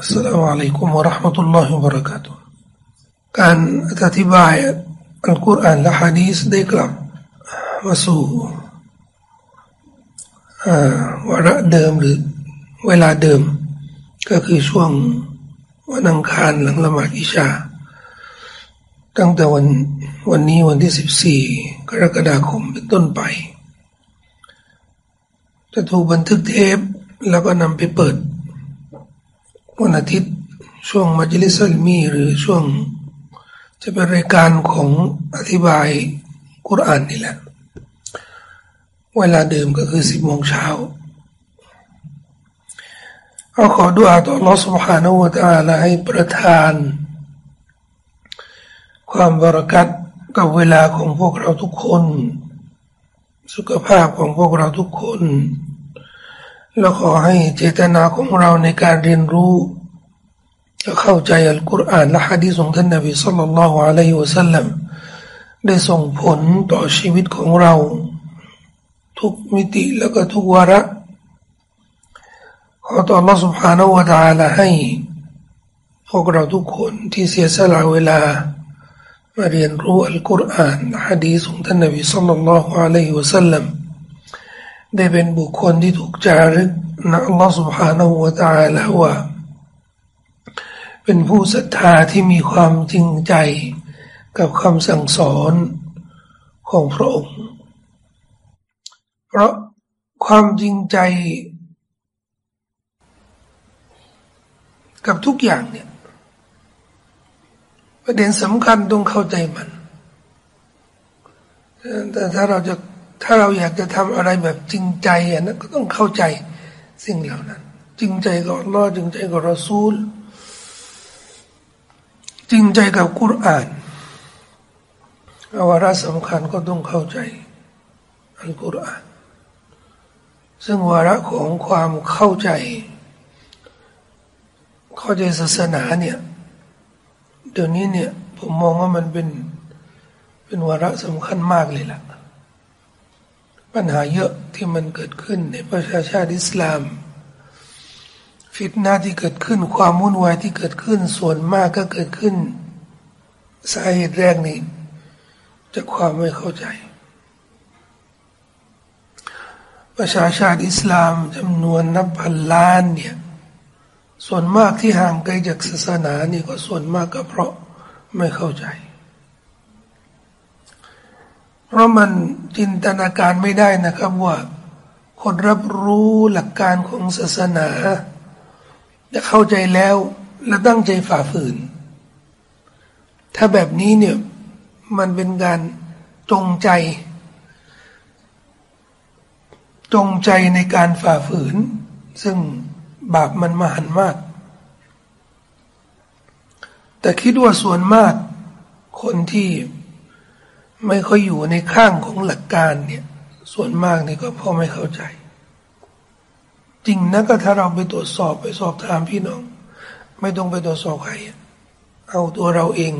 อัสสลามุอะลัยกุมวะราะห์มะตุลลอฮิวะบะเราะกาตุฮ์การอธิบายอัลกุรอานและฮะดีษได้กลับมาสู่วาระเดิมหรือเวลาเดิม ก็คือช่วงวันอังคารหลังละมาดอิชา ตั้งแต่วันวันนี้วันที่สิบสี่กรกฎาคมเป็นต้นไป จะถูกบันทึกเทปแล้วก็นำไปเปิด วันอาทิตย์ช่วงมัจลิสัลมีหรือช่วงจะเป็นรายการของอธิบายกุรอานนี่แหละ เวลาเดิมก็คือสิบโมงเช้าเอาขอดุอาต่อ Allah سبحانه และ تعالى ให้ประทาน ความบริกัดกับเวลาของพวกเราทุกคน สุขภาพของพวกเราทุกคน แล้วขอให้เจตนาของเราในการเรียนรู้จะเข้าใจอัลกุรอานและฮะดีษของท่านนบีสัลลัลลอฮุอะลัยฮิวะสัลลัมได้ส่งผลต่อชีวิตของเรา ทุกมิติแล้วก็ทุกวาระขอต่อ Allah سبحانه และ تعالى ให้พวกเราทุกคนที่เสียสละเวลามาเรียนรู้อัลกุรอานฮะดีษของท่านนบีสัลลัลลอฮุอะลัยฮิวะสัลลัม ได้เป็นบุคคลที่ถูกจารึกนะอัลลอฮฺ سبحانه และ تعالى ว่าเป็นผู้ศรัทธาที่มีความจริงใจกับคำสั่งสอนของพระองค์ เพราะความจริงใจ กับทุกอย่างเนี่ยประเด็นสำคัญต้องเข้าใจมัน แต่ถ้าเราจะ ถ้าเราอยากจะทำอะไรแบบจริงใจอะนะก็ต้องเข้าใจสิ่งเหล่านั้น จริงใจกับลอจริงใจกับรอซูล จริงใจกับกุรอานวาระสำคัญก็ต้องเข้าใจอัลกุรอานซึ่งวาระของความเข้าใจ เข้าใจศาสนาเนี่ยเดี๋ยวนี้เนี่ยผมมองว่ามันเป็นเป็นวาระสำคัญมากเลยล่ะ ปัญหาเยอะที่มันเกิดขึ้นในประชาชาติอิสลาม ฟิตนาที่เกิดขึ้นความวุ่นวายที่เกิดขึ้นส่วนมากก็เกิดขึ้นสาเหตุแรกนี้จากความไม่เข้าใจ ประชาชาติอิสลามจำนวนนับพันล้านเนี่ยส่วนมากที่ห่างไกลจากศาสนานี่ก็ส่วนมากก็เพราะไม่เข้าใจ เพราะมันจินตนาการไม่ได้นะครับว่า คนรับรู้หลักการของศาสนา จะเข้าใจแล้วและตั้งใจฝ่าฝืน ถ้าแบบนี้เนี่ยมันเป็นการจงใจ จงใจในการฝ่าฝืน ซึ่งบาปมันมหันมาก แต่คิดว่าส่วนมากคนที่ ไม่ค่อยอยู่ในข้างของหลักการเนี่ย ส่วนมากนี่ก็พอไม่เข้าใจ จริงนะก็ถ้าเราไปตรวจสอบไปสอบถามพี่น้อง ไม่ต้องไปตรวจสอบใครเอาตัวเราเอง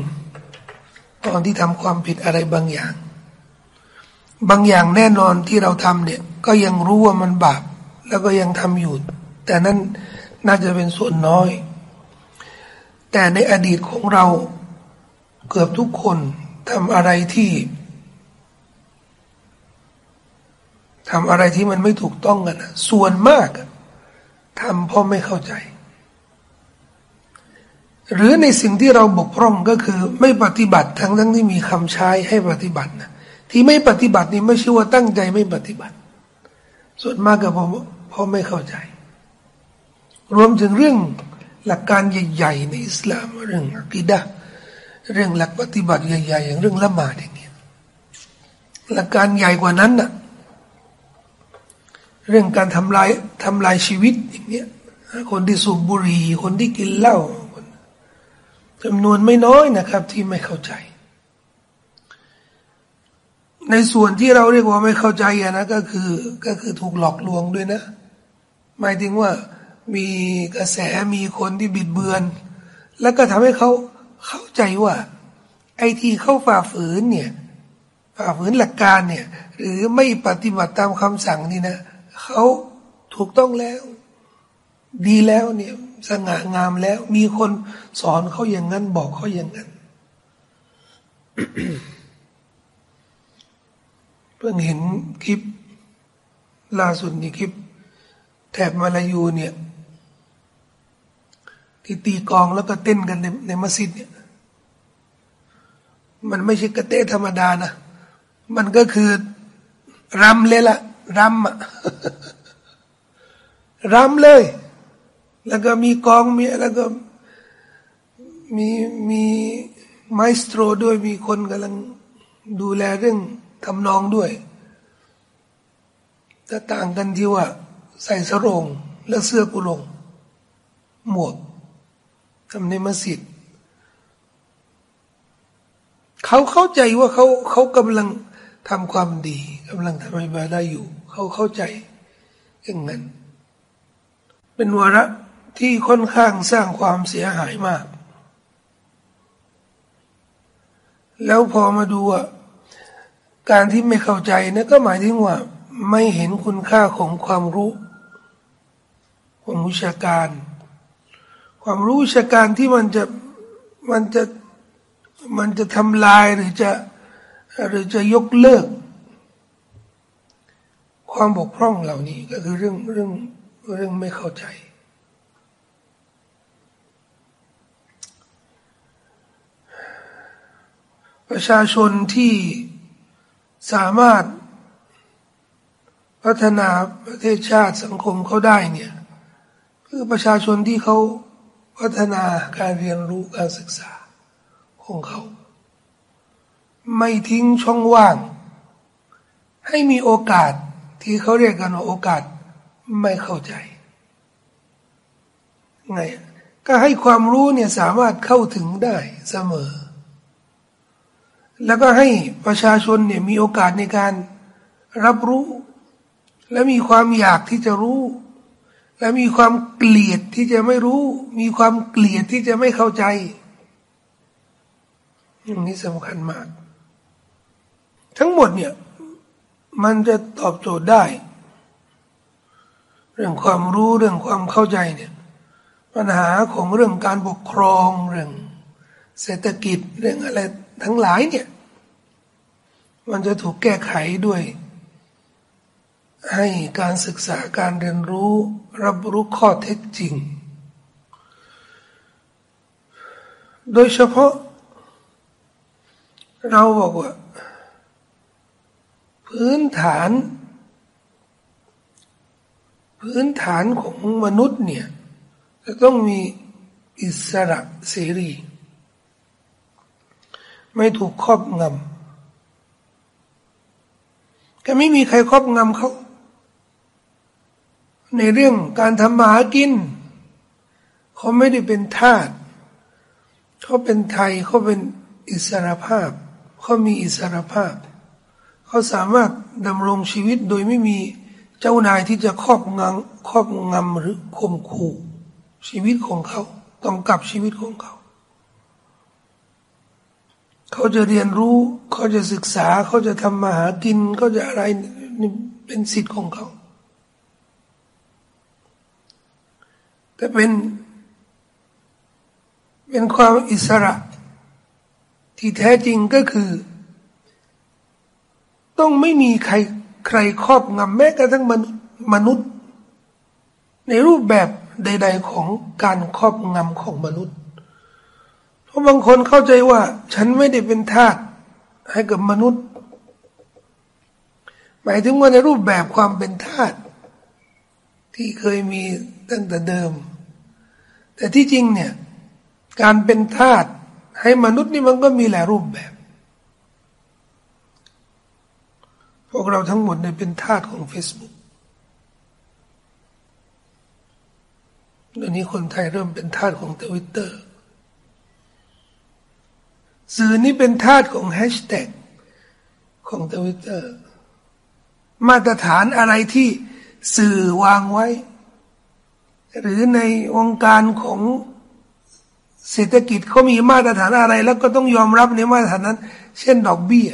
ตอนที่ทำความผิดอะไรบางอย่าง บางอย่างแน่นอนที่เราทำเนี่ย ก็ยังรู้ว่ามันบาป แล้วก็ยังทำอยู่ แต่นั้นน่าจะเป็นส่วนน้อย แต่ในอดีตของเราเกือบทุกคน ทำอะไรที่ทำอะไรที่มันไม่ถูกต้องกันนะส่วนมากทำเพราะไม่เข้าใจ หรือในสิ่งที่เราบกพร่องก็คือ ไม่ปฏิบัติทั้งทั้งที่มีคำใช้ให้ปฏิบัตินะที่ไม่ปฏิบัตินี่ไม่ใช่ว่าตั้งใจไม่ปฏิบัติ ส่วนมากก็เพราะเพราะไม่เข้าใจ รวมถึงเรื่องหลักการใหญ่ๆในอิสลามเรื่องอักิดะ เรื่องหลักปฏิบัติใหญ่ๆอย่างเรื่องละหมาดอย่างเงี้ยหลักการใหญ่กว่านั้นน่ะเรื่องการทำลายทำลายชีวิตอย่างเงี้ยคนที่สูบบุหรี่คนที่กินเหล้าจำนวนไม่น้อยนะครับ ที่ไม่เข้าใจ ในส่วนที่เราเรียกว่าไม่เข้าใจนะก็คือก็คือถูกหลอกลวงด้วยนะ หมายถึงว่ามีกระแสมีคนที่บิดเบือน แล้วก็ทำให้เขา เข้าใจว่า ไอ้ที่เขาฝ่าฝืนเนี่ยฝ่าฝืนหลักการเนี่ย หรือไม่ปฏิบัติตามคำสั่งนี่นะเขาถูกต้องแล้ว ดีแล้วเนี่ยสง่างามแล้ว มีคนสอนเขาอย่างนั้นบอกเขาอย่างนั้นเพิ่งเห็นคลิปล่าสุดนี่คลิป แถบมาลายูเนี่ย ที่ตีกองแล้วก็เต้นกันในในมัสยิดเนี่ย มันไม่ใช่กระเตะธรรมดานะ มันก็คือรำเลยละรำอะรำเลย แล้วก็มีกองมีแล้วก็มีมีไมสโตรด้วยมีคนกำลังดูแลเรื่องทำนองด้วยจะต่างกันที่ว่าใส่สรงและเสื้อกุลง หมวกทำในมัสยิด เขาเข้าใจว่าเขาเขากำลังทำความดีกำลังทำให้บาได้อยู่ เขาเข้าใจอย่างนั้น เป็นวาระที่ค่อนข้างสร้างความเสียหายมาก แล้วพอมาดูการที่ไม่เข้าใจนะก็หมายถึงว่า ไม่เห็นคุณค่าของความรู้ความวิชาการ ความรู้วิชาการที่มันจะมันจะ มันจะทำลายหรือจะหรือจะยกเลิก ความบกพร่องเหล่านี้ก็คือเรื่องเรื่องเรื่องไม่เข้าใจประชาชนที่สามารถพัฒนาประเทศชาติสังคมเขาได้เนี่ยคือประชาชนที่เขาพัฒนาการเรียนรู้การศึกษา ของเขา ไม่ทิ้งช่องว่าง ให้มีโอกาสที่เขาเรียกกันว่าโอกาสไม่เข้าใจไงก็ให้ความรู้เนี่ยสามารถเข้าถึงได้เสมอ แล้วก็ให้ประชาชนเนี่ยมีโอกาสในการรับรู้ และมีความอยากที่จะรู้ และมีความเกลียดที่จะไม่รู้ มีความเกลียดที่จะไม่เข้าใจ อย่างนี้สำคัญมาก ทั้งหมดเนี่ย มันจะตอบโจทย์ได้ เรื่องความรู้เรื่องความเข้าใจเนี่ย ปัญหาของเรื่องการปกครองเรื่อง เศรษฐกิจเรื่องอะไรทั้งหลายเนี่ย มันจะถูกแก้ไขด้วย ให้การศึกษาการเรียนรู้ รับรู้ข้อเท็จจริง โดยเฉพาะ เราบอกว่า พื้นฐาน พื้นฐานของมนุษย์เนี่ยจะต้องมีอิสระเสรี ไม่ถูกครอบงำก็ไม่มีใครครอบงำเขา ในเรื่องการทำมาหากิน เขาไม่ได้เป็นทาสเขาเป็นไทยเขาเป็นอิสรภาพ เขามีอิสรภาพ เขาสามารถดำรงชีวิตโดยไม่มีเจ้านายที่จะครอบงำครอบงำหรือข่มขู่ชีวิตของเขากำกับชีวิตของเขา เขาจะเรียนรู้ เขาจะศึกษา เขาจะทำมาหากิน เขาจะอะไรนี่เป็นสิทธิ์ของเขา แต่เป็น เป็นความอิสระ ที่แท้จริงก็คือ ต้องไม่มีใครใครครอบงำแม้กระทั่งมนุษย์มนุษย์ ในรูปแบบใด ๆของการครอบงำของมนุษย์ เพราะบางคนเข้าใจว่า ฉันไม่ได้เป็นทาสให้กับมนุษย์ หมายถึงว่าในรูปแบบความเป็นทาสที่เคยมีตั้งแต่เดิม แต่ที่จริงเนี่ย การเป็นทาส ให้มนุษย์นี่มันก็มีหลายรูปแบบ พวกเราทั้งหมดเนี่ยเป็นทาสของ Facebook เดี๋ยวนี้คนไทยเริ่มเป็นทาสของทวิตเตอร์สื่อนี้เป็นทาสของแฮชแท็กของทวิตเตอร์มาตรฐานอะไรที่สื่อวางไว้ หรือในองค์การของ เศรษฐกิจเขามีมาตรฐานอะไร แล้วก็ต้องยอมรับในมาตรฐานนั้น เช่นดอกเบี้ย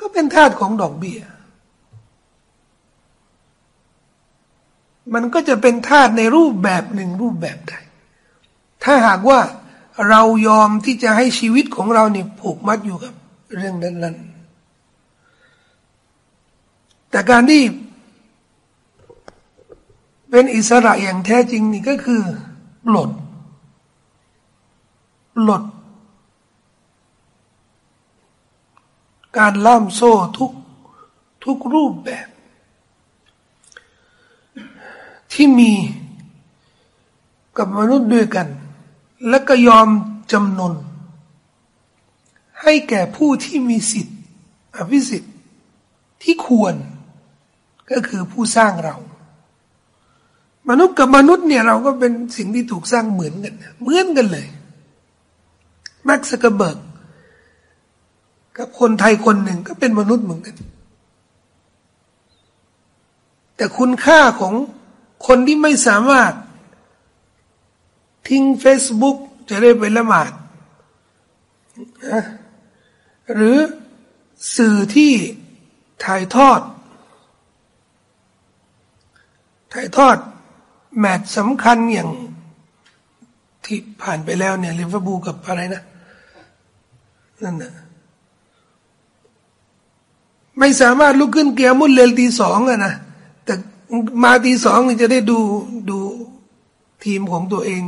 ก็เป็นทาสของดอกเบี้ย มันก็จะเป็นธาตุในรูปแบบหนึ่งรูปแบบใดถ้าหากว่าเรายอมที่จะให้ชีวิตของเราเนี่ยผูกมัดอยู่กับเรื่องนั้นๆแต่การที่เป็นอิสระอย่างแท้จริงนี่ก็คือปลด ปลด การล่ามโซ่ทุกทุกรูปแบบ ที่มีกับมนุษย์ด้วยกัน และก็ยอมจำนน ให้แก่ผู้ที่มีสิทธิ์อภิสิทธิ์ที่ควรก็คือผู้สร้างเรา มนุษย์กับมนุษย์เนี่ยเราก็เป็นสิ่งที่ถูกสร้างเหมือนกัน เหมือนกันเลย แม็กซ์กเบิร์กกับคนไทยคนหนึ่งก็เป็นมนุษย์เหมือนกัน แต่คุณค่าของคนที่ไม่สามารถ ทิ้ง Facebook จะได้ไปละหมาดหรือสื่อที่ถ่ายทอด ถ่ายทอด แมตช์สำคัญอย่างที่ผ่านไปแล้วเนี่ยลิเวอร์พูลกับอะไรนะ นั่นนะไม่สามารถลุกขึ้นเกียร์มุดเลลตีสองอะนะแต่มาตีสองนี่จะได้ดูดูทีมของตัวเอง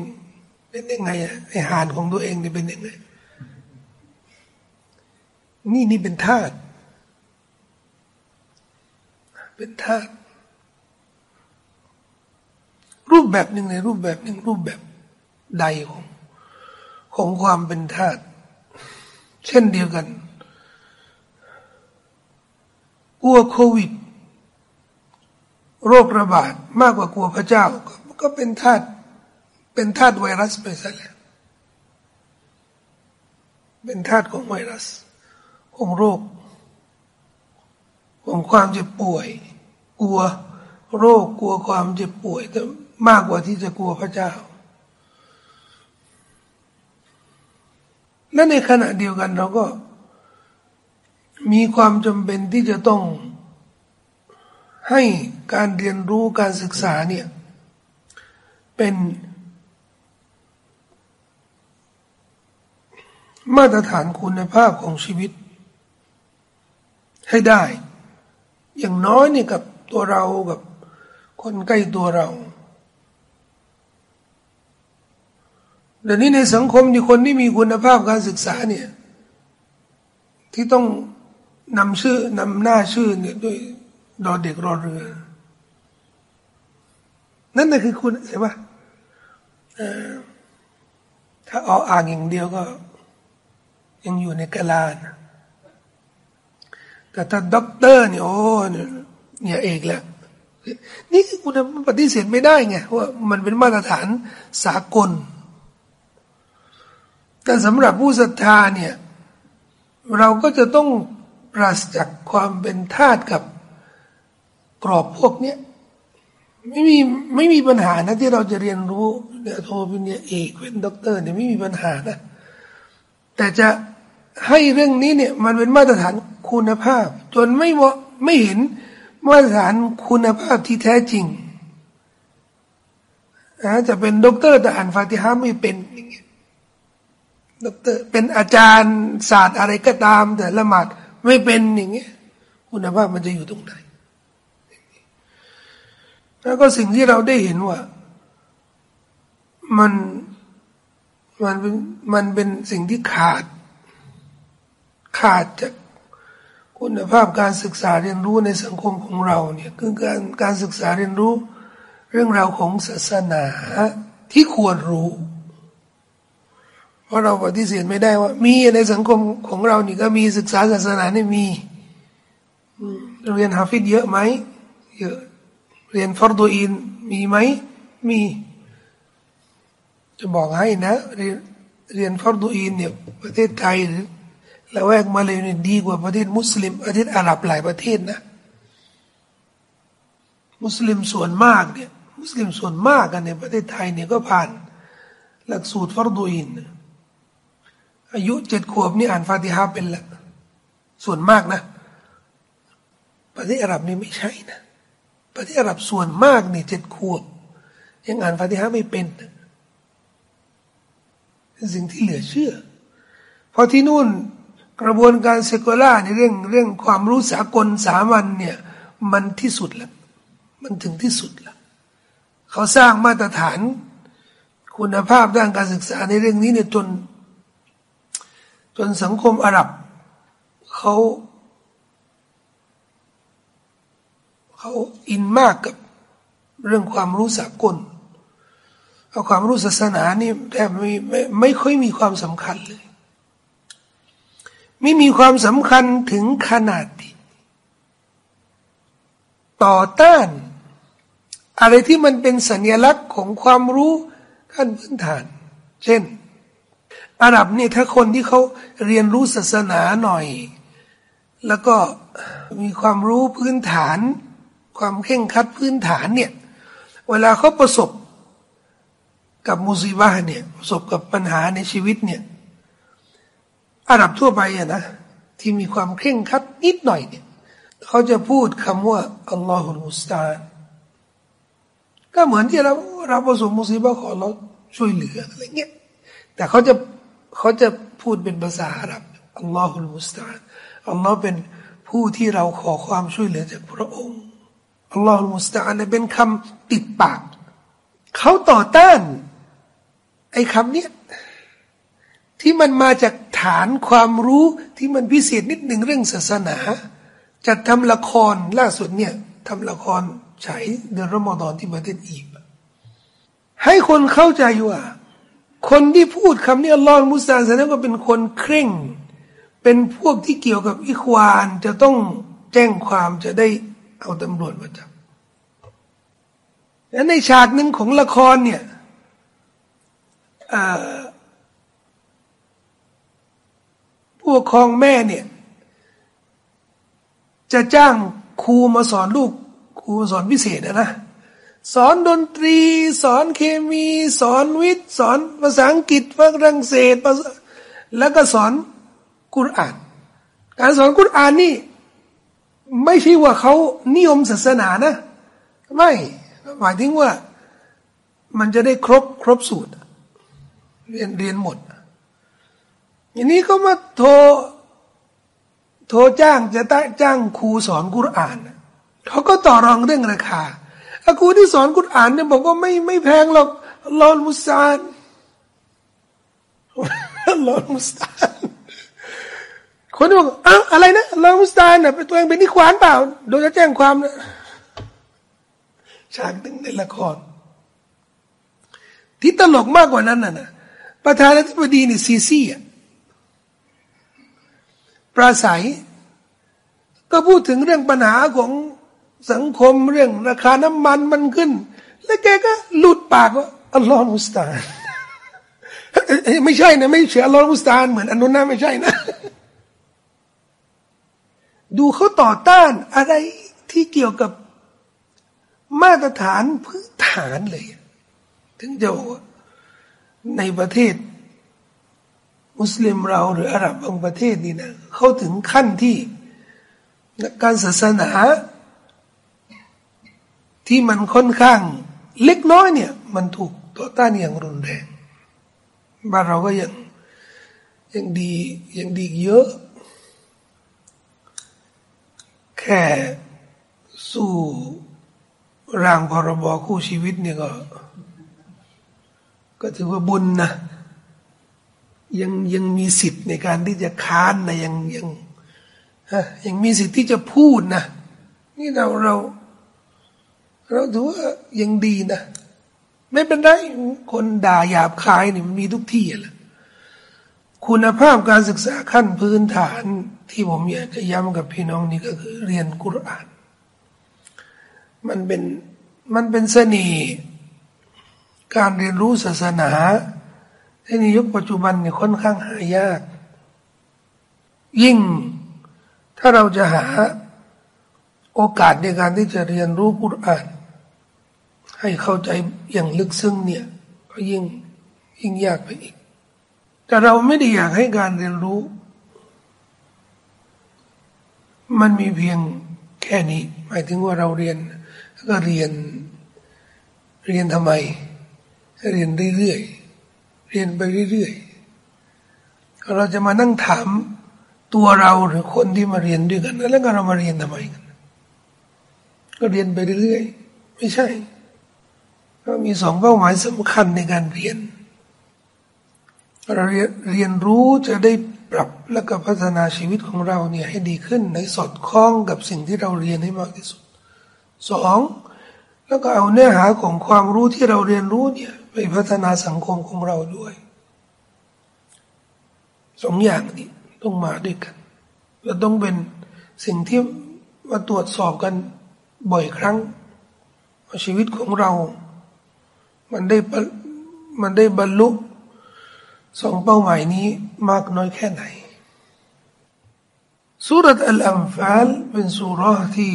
เป็นยังไงอะไอหานของตัวเองนี่เป็นยังไงนี่นี่เป็นธาตุเป็นธาตุรูปแบบหนึ่งในรูปแบบหนึ่งรูปแบบใดของของความเป็นธาตุ เช่นเดียวกัน กลัวโควิด โรคระบาดมากกว่ากลัวพระเจ้า ก็เป็นธาตุเป็นธาตุไวรัสไปซะแล้วเป็นธาตุของไวรัส ของโรค ของความเจ็บป่วย กลัวโรคกลัวความเจ็บป่วยแต่มากกว่าที่จะกลัวพระเจ้า และในขณะเดียวกันเราก็ มีความจำเป็นที่จะต้องให้การเรียนรู้การศึกษาเนี่ยเป็นมาตรฐานคุณภาพของชีวิต ให้ได้ อย่างน้อยนี่กับตัวเรากับคนใกล้ตัวเรา เดี๋ยวนี้ในสังคมที่คนที่มีคุณภาพการศึกษาเนี่ย ที่ต้องนำชื่อนำหน้าชื่อเนี่ยด้วยดอเด็กรอเรือ นั่นน่ะคือคุณใช่ปะถ้าออ่างอย่างเดียวก็ ยังอยู่ในกาลานะแต่ถ้าด็อกเตอร์เนี่ยโอ้เนี่ยเอกแล้วนี่คือคุณปฏิเสธไม่ได้ไงว่ามันเป็นมาตรฐานสากล แต่สำหรับผู้ศรัทธาเนี่ยเราก็จะต้องปราศจากความเป็นทาสกับกรอบพวกเนี้ยไม่มีไม่มีปัญหานะที่เราจะเรียนรู้เนี่ยโทเป็นเนี่ยเอกเป็นด็อกเตอร์เนี่ยไม่มีปัญหานะ แต่จะให้เรื่องนี้เนี่ยมันเป็นมาตรฐานคุณภาพ จนไม่ไม่เห็นมาตรฐานคุณภาพที่แท้จริงนะจะเป็นด็อกเตอร์แต่อ่านฟาติฮาไม่เป็นอย่าง ด็อกเตอร์เป็นอาจารย์ศาสตร์อะไรก็ตาม แต่ละหมาดไม่เป็นอย่างเงี้ยคุณภาพมันจะอยู่ตรงไหนแล้วก็สิ่งที่เราได้เห็นว่า มันมันเป็นมันเป็นสิ่งที่ขาด ขาดจากคุณภาพการศึกษาเรียนรู้ในสังคมของเราเนี่ยคือการการศึกษาเรียนรู้ เรื่องราวของศาสนาที่ควรรู้ เพราะเราปฏิเสธไม่ได้ว่า มีในสังคมของเรานี่ก็มีศึกษาศาสนานี่มีเรียนฮาฟิดเยอะไหมเยอะเรียนฟอร์ดูอินมีไหมมี จะบอกให้นะเรียนเรียนฟอร์ดูอินเนี่ยประเทศไทยหรือละแวกมาเลยเนี่ยดีกว่าประเทศมุสลิมประเทศอาหรับหลายประเทศนะ มุสลิมส่วนมากเนี่ย มุสลิมส่วนมากกันในประเทศไทยเนี่ยก็ผ่าน หลักสูตรฟอร์ดูอินน อายุเจ็ดขวบนี่อ่านฟาติฮาเป็นละส่วนมากนะ ประเทศอาหรับนี่ไม่ใช่นะ ประเทศอาหรับส่วนมากนี่เจ็ดขวบ ยังอ่านฟาติฮะไม่เป็นเป็นสิ่งที่เหลือเชื่อพอที่นู่นกระบวนการเซกุล่าในเรื่องเรื่องความรู้สากลสามัญเนี่ย มันที่สุดแล้วมันถึงที่สุดแล้วเขาสร้างมาตรฐาน คุณภาพด้านการศึกษาในเรื่องนี้เนี่ยจน จนสังคมอาหรับเขาเขาอินมากกับเรื่องความรู้สากลเอาความรู้ศาสนานี่แทบไม่ไม่ไม่ค่อยมีความสำคัญเลย ไม่มีความสำคัญถึงขนาดที่ต่อต้าน อะไรที่มันเป็นสัญลักษณ์ของความรู้ขั้นพื้นฐาน เช่น อาหรับเนี่ยถ้าคนที่เขาเรียนรู้ศาสนาหน่อย แล้วก็มีความรู้พื้นฐาน ความเข่งคัดพื้นฐานเนี่ย เวลาเขาประสบกับมุสีบาเนี่ยประสบกับปัญหาในชีวิตเนี่ยอาหรับทั่วไปอะนะที่มีความเคร่งคัดนิดหน่อยเนี่ยเขาจะพูดคำว่าอัลลอฮฺมุสตานก็เหมือนที่เราเราประสบมุสีบาขอเราช่วยเหลืออะไรเงี้ยแต่เขาจะ เขาจะพูดเป็นภาษาอาหรับอัลลอฮฺมุสตานอัลลอฮ์เป็นผู้ที่เราขอความช่วยเหลือจากพระองค์อัลลอฮฺมุสตานเป็นคำติดปาก เขาต่อต้าน ไอ้คำเนี้ยที่มันมาจากฐานความรู้ที่มันพิเศษนิดหนึ่งเรื่องศาสนาจะทำละครล่าสุดเนี่ยทำละครฉายเดือนรอมฎอนที่ประเทศอียิปต์ให้คนเข้าใจว่า คนที่พูดคำนี้อัลลอฮ์มุสลิมแสดงว่าเป็นคนเคร่ง เป็นพวกที่เกี่ยวกับอิควานจะต้องแจ้งความจะได้เอาตำรวจมาจับและในฉากหนึ่งของละครเนี่ยผู้ปกครองแม่เนี่ย จะจ้างครูมาสอนลูกครูสอนพิเศษนะนะ สอนดนตรี สอนเคมี สอนวิทย์ สอนภาษาอังกฤษฝรั่งเศสแล้วก็สอนกุรอาน การสอนกุรอานนี่ ไม่ใช่ว่าเขานิยมศาสนานะ ไม่หมายถึงว่า มันจะได้ครบครบสูตร เรียนเรียนหมดอย่างนี้ก็มาโทรโทรจ้างจะจ้างครูสอนกุรอานเขาก็ต่อรองเรื่องราคา อาครูที่สอนกุรอานเนี่ยบอกว่าไม่ไม่แพงหรอกลอนมุสตานลอนมุสตานคนบอกอ้าวอะไรนะลอนมุสตานเนี่ยตัวเองเป็นนิควานเปล่า โดยจะแจ้งความนะฉากหนึ่งในละคร ที่ตลกมากกว่านั้นน่ะนะประธานาธิบดีนี่ซีซีอะปราศัย ก็พูดถึงเรื่องปัญหาของ สังคมเรื่องราคาน้ำมันมันขึ้น แล้วแกก็หลุดปากว่าอัลลอฮฺมุสตานไม่ใช่นะ ไม่เชื่ออัลลอฮฺมุสตานเหมือนอันนู้นนะไม่ใช่นะ ดูเขาต่อต้านอะไรที่เกี่ยวกับมาตรฐานพื้นฐานเลย ถึงจะในประเทศ มุสลิมเราหรืออาหรับบางประเทศนี่นะเขาถึงขั้นที่การศาสนา ที่มันค่อนข้าง เล็กน้อยเนี่ย มันถูกต่อต้านอย่างรุนแรงบ้านเราก็ยังยังดียังดีเยอะ แค่สู้ร่างพรบคู่ชีวิตเนี่ยก็ ก็ถือว่าบุญนะ ยังยังมีสิทธิ์ในการที่จะค้านนะยังยังยังมีสิทธิ์ที่จะพูดนะ นี่เราเรา เราถือว่ายังดีนะ ไม่เป็นไรคนด่าหยาบคายนี่มันมีทุกที่แหละคุณภาพการศึกษาขั้นพื้นฐานที่ผมอยากจะย้ำกับพี่น้องนี่ก็คือเรียนกุรอาน มันเป็นมันเป็นเสน่ห์การเรียนรู้ศาสนาในยุคปัจจุบันเนี่ยค่อนข้างหายาก ยิ่งถ้าเราจะหาโอกาสในการที่จะเรียนรู้กุรอาน ให้เข้าใจอย่างลึกซึ้งเนี่ย ก็ยิ่งยิ่งยากไปอีก แต่เราไม่ได้อยากให้การเรียนรู้ มันมีเพียงแค่นี้ หมายถึงว่าเราเรียนก็เรียนเรียนทำไม เรียนเรื่อยๆเรียนไปเรื่อยๆเราจะมานั่งถามตัวเราหรือคนที่มาเรียนด้วยกัน แล้วก็เรามาเรียนทำไมกันก็เรียนไปเรื่อยๆไม่ใช่ ก็มีสองเป้าหมายสำคัญในการเรียนเราเรียนรู้จะได้ปรับและก็พัฒนาชีวิตของเราเนี่ยให้ดีขึ้นในสอดคล้องกับสิ่งที่เราเรียนให้มากที่สุดสองแล้วก็เอาเนื้อหาของความรู้ที่เราเรียนรู้เนี่ยไปพัฒนาสังคมของเราด้วยสองอย่างนี้ต้องมาด้วยกันและต้องเป็นสิ่งที่มาตรวจสอบกันบ่อยครั้งชีวิตของเรา มันได้มันได้บรรลุสองเป้าหมายนี้มากน้อยแค่ไหนสุรษอัลอัมฟาลเป็นสุรที่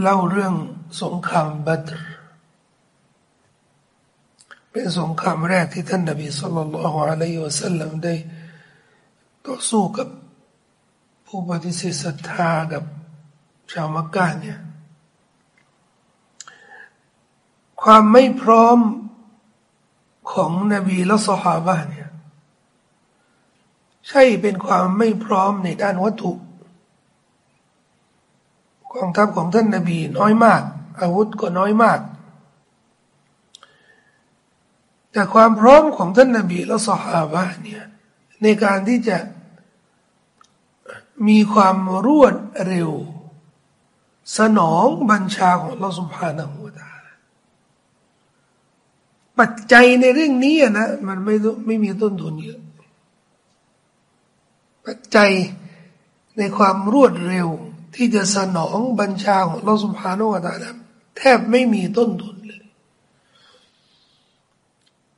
เล่าเรื่องสงครามบัตรเป็นสงครามแรกที่ท่านนบีสุลต่านละฮ์อะลัยฮิวะสัลลัมได้ต่อสู้กับผู้ปฏิเสธศรัทธากับชาวมักกะเนี่ยความไม่พร้อม ของนบีและสหาบะเนี่ยใช่เป็นความไม่พร้อมในด้านวัตถุกองทัพของท่านนบีน้อยมาก อาวุธก็น้อยมาก แต่ความพร้อมของท่านนบีและสหาบะเนี่ยในการที่จะมีความรวดเร็ว สนองบัญชาของเราสุภาณหัวตา ปัจจัยในเรื่องนี้นะมันไม่ไม่มีต้นทุนเยอะปัจจัยในความรวดเร็วที่จะสนองบัญชาของเราสุภาโนวตานะแทบไม่มีต้นทุนเลย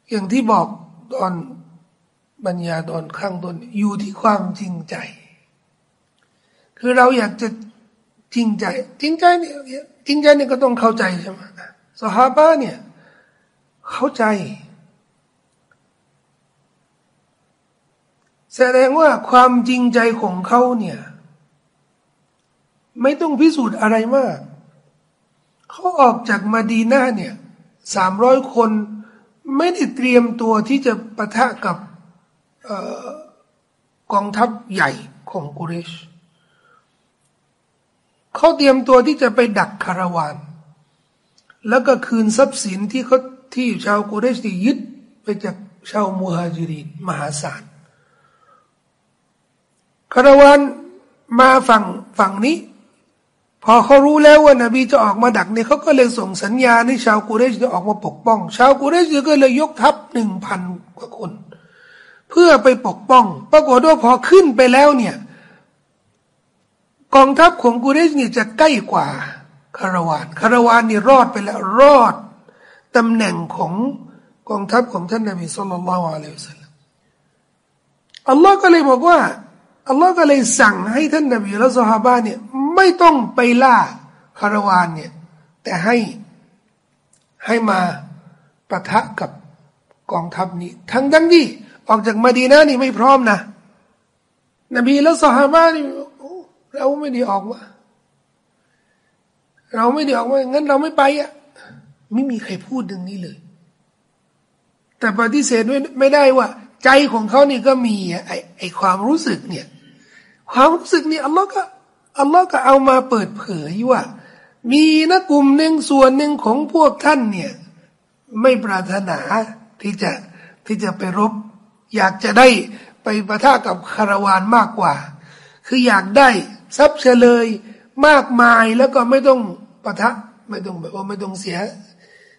อย่างที่บอกตอนบัญญาตอนข้างต้นอยู่ที่ความจริงใจ คือเราอยากจะจริงใจ จริงใจเนี่ยจริงใจเนี่ยก็ต้องเข้าใจใช่ไหมสหาบะเนี่ย เข้าใจ แสดงว่าความจริงใจของเขาเนี่ย ไม่ต้องพิสูจน์อะไรมาก เขาออกจากมาดีนาเนี่ยสามร้อยคนไม่ได้เตรียมตัวที่จะปะทะกับกองทัพใหญ่ของกุเรช เขาเตรียมตัวที่จะไปดักคาราวาน แล้วก็คืนทรัพย์สินที่เขา ที่ชาวกุเรชที่ยึดไปจากชาวมูฮัจิรินมหาศาลคาราวานมาฝั่งฝั่งนี้ พอเขารู้แล้วว่านบีจะออกมาดักเนี่ยเขาก็เลยส่งสัญญาให้ชาวกุเรชจะออกมาปกป้อง ชาวกุเรชก็เลยยกทัพหนึ่งพันกว่าคน เพื่อไปปกป้อง ปรากฏว่าพอขึ้นไปแล้วเนี่ยกองทัพของกุเรชเนี่ยจะใกล้กว่าคาราวานคาราวานนี่รอดไปแล้วรอด ตำแหน่งของกองทัพของท่านนบีสุลต่านละอะลัยฮิสซาลลัมอัลลอฮ์ก็เลยบอกว่าอัลลอฮ์ก็เลยสั่งให้ท่านนบีและสฮาบะเนี่ยไม่ต้องไปล่าคาราวานเนี่ยแต่ให้ให้มาปะทะกับกองทัพนี้ ทั้งทั้งที่ออกจากมาดีนานี่ไม่พร้อมนะ นบีและสหาบานี่เราไม่ได้ออกว่า เราไม่ได้ออกว่างั้นเราไม่ไปอะ ไม่มีใครพูดดึงนี้เลย แต่ปฏิเสธไม่ได้ว่า ใจของเขาเนี่ก็มีไอไอความรู้สึกเนี่ย ความรู้สึกนี่อัลลอฮ์ก็อัลลอฮ์ก็เอามาเปิดเผยว่า มีนักกลุ่มหนึ่งส่วนหนึ่งของพวกท่านเนี่ย ไม่ปรารถนาที่จะที่จะไปรบ อยากจะได้ไปประทะกับคาราวานมากกว่า คืออยากได้ทรัพย์เฉลยมากมายแล้วก็ไม่ต้องประทะไม่ต้องแบบว่าไม่ต้องเสีย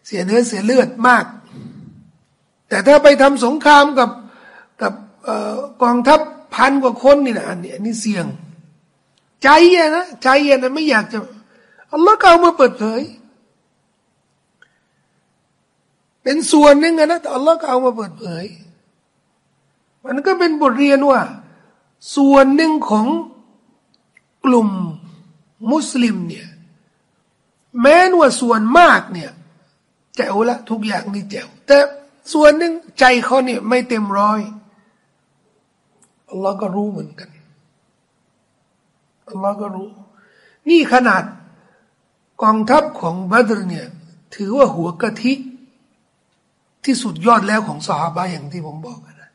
เสียเนื้อเสียเลือดมาก แต่ถ้าไปทำสงครามกับกับกองทัพพันกว่าคนนี่นะอันนี้อันนี้เสี่ยง ใจอะนะใจอะนะไม่อยากจะอัลลอฮ์ก็เอามาเปิดเผย เป็นส่วนหนึ่งนะแต่อัลลอฮ์ก็เอามาเปิดเผย มันก็เป็นบทเรียนว่า ส่วนหนึ่งของกลุ่มมุสลิมเนี่ยแม้ว่าส่วนมากเนี่ย จ๋วละ ทุกอย่างนี่แจ๋วแต่ส่วนหนึ่งใจเขาเนี่ยไม่เต็มร้อยอัลลอฮ์ก็รู้เหมือนกันอัลลอฮ์ก็รู้ นี่ขนาดกองทัพของบัตรเนี่ย ถือว่าหัวกะทิที่สุดยอดแล้วของสหาอย่างที่ผมบอกนะ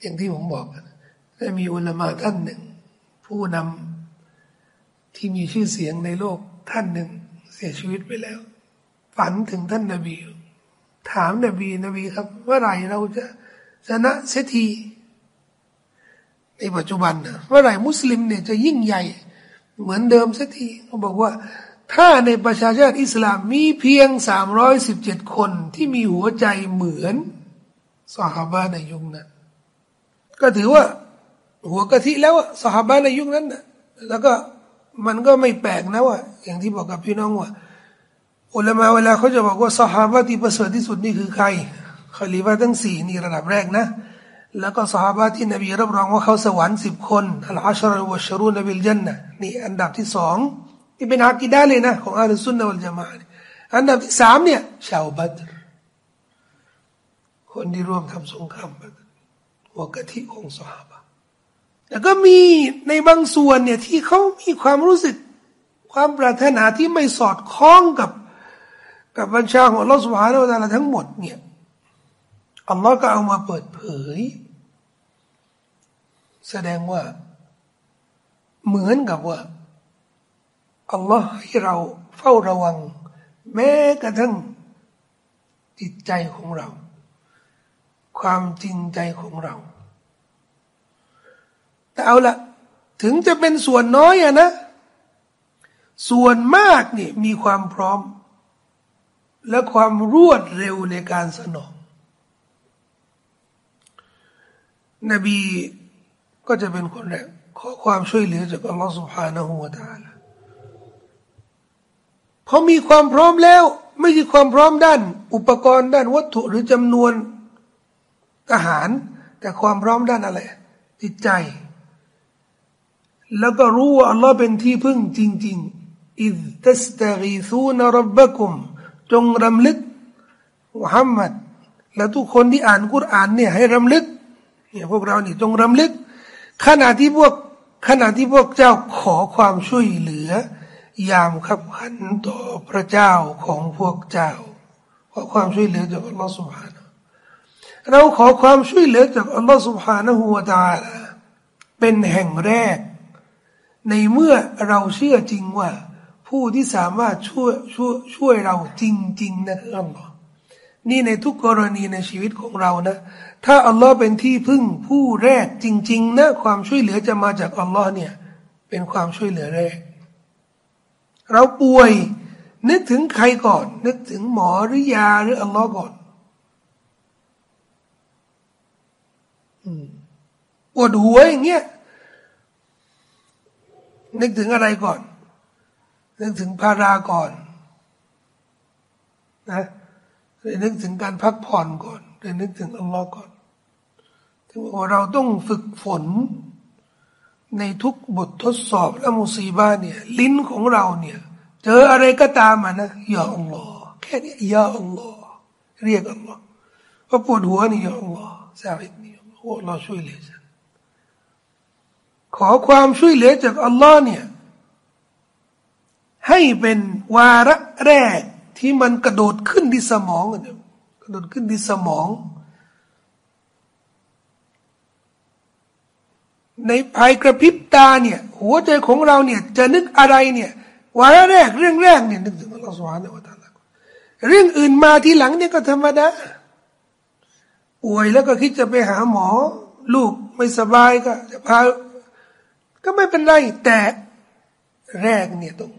อย่างที่ผมบอกนะได้มีอุลามาท่านหนึ่ง ผู้นำที่มีชื่อเสียงในโลกท่านหนึ่งเสียชีวิตไปแล้ว ฝันถึงท่านนาบี ถามนบีนบีครับเมื่อไหร่เราจะชนะเสียทีในปัจจุบันนะเมื่อไหร่มุสลิมเนี่ยจะยิ่งใหญ่ เหมือนเดิมสักทีเขาบอกว่า ถ้าในประชาชาติอิสลามมีเพียงสามร้อยสิบเจ็ดคนที่มีหัวใจเหมือนสหบาในยุคนั้นก็ถือว่าหัวกะทิแล้วสหบาในยุคนั้นนะแล้วก็มันก็ไม่แปลกนะว่า อย่างที่บอกกับพี่น้องว่า อุลามาเวลาเขาจะบอกว่าสหบาที่ประเสริฐที่สุดนี่คือใครคลีฟาทั้งสี่นี่ระดับแรกนะ แล้วก็สหายที่นบีรับรองว่าเขาสวรรค์สิบคนอัลอาชรวะชรูนบิลจันนะนี่อันดับที่สองที่เป็นอากิดาเลยนะ ของอัลสุนนะวัลจามาอันดับที่สามเนี่ยชาวบัตรคนที่ร่วมทำสงครามบัตรหัวกะทิของสหายแล้วก็มีในบางส่วนเนี่ยที่เขามีความรู้สึกความปรารถนาที่ไม่สอดคล้องกับ กับบัญชาของลอสุภาแลวทั้งหมดเนี่ยอัลลอฮ์ก็เอามาเปิดเผย แสดงว่า เหมือนกับว่าอัลลอฮ์ให้เราเฝ้าระวัง แม้กระทั่งจิตใจของเรา ความจริงใจของเรา แต่เอาละถึงจะเป็นส่วนน้อยอะนะ ส่วนมากนี่มีความพร้อม และความรวดเร็วในการสนอง นบีก็จะเป็นคนแรกขอความช่วยเหลือจากอัลลอฮฺสุบฮานะฮูวาตาลาพอมีความพร้อมแล้ว ไม่ใช่ความพร้อมด้าน อุปกรณ์ด้านวัตถุหรือจำนวนอาหาร แต่ความพร้อมด้านอะไรจิตใจ แล้วก็รู้ว่าอัลลอฮ์เป็นที่พึ่งจริง ๆอิดตัสตะกีซูนรบบักุม จงรำลึกมุฮัมมัดและทุกคนที่อ่านกุรอานเนี่ยให้รำลึกเนี่ยพวกเรานี่จงรำลึก ขณะที่พวกขณะที่พวกเจ้าขอความช่วยเหลือ ยามขับขันต่อพระเจ้าของพวกเจ้า ขอความช่วยเหลือจากอัลลอฮฺสุบฮานะเราขอความช่วยเหลือจากอัลลอฮฺสุบฮานะฮูวาตาลาเป็นแห่งแรก ในเมื่อเราเชื่อจริงว่า ผู้ที่สามารถช่วยช่วยช่วยเราจริง ๆ นะคืออัลลอฮ์นี่ในทุกกรณีในชีวิตของเรานะ ถ้าอัลลอฮ์เป็นที่พึ่งผู้แรกจริง ๆ นะ ความช่วยเหลือจะมาจากอัลลอฮ์เนี่ยเป็นความช่วยเหลือแรก เราป่วยนึกถึงใครก่อน นึกถึงหมอหรือยาหรืออัลลอฮ์ก่อนปวดหัวอย่างเงี้ยนึกถึงอะไรก่อน นึกถึงพาราก่อนนะเนึกถึงการพักผ่อนก่อนแต่นึกถึงอัลลอฮ์ก่อนถึงว่าเราต้องฝึกฝน ในทุกบททดสอบและมุสีบาเนี่ย ลิ้นของเราเนี่ย เจออะไรก็ตามมานะยาอัลลอฮ์แค่นี้ยาอัลลอฮ์เรียกอัลลอฮ์พอปวดหัวนี่ยาอัลลอฮ์สาวิดนี่โอ้เราช่วยเหลือฉันขอความช่วยเหลือจากอัลลอฮ์เนี่ย ให้เป็นวาระแรกที่มันกระโดดขึ้นที่สมองกระโดดขึ้นที่สมอง ในภายกระพริบตาเนี่ย หัวใจของเราเนี่ย จะนึกอะไรเนี่ยวาระแรกเรื่องแรกเนี่ยนึกถึงอัลลอฮฺสุบฮานวะตาลาเรื่องอื่นมาทีหลังเนี่ยก็ธรรมดาป่วยแล้วก็คิดจะไปหาหมอ ลูกไม่สบายก็จะพาก็ไม่เป็นไรแต่แรกเนี่ยต้อง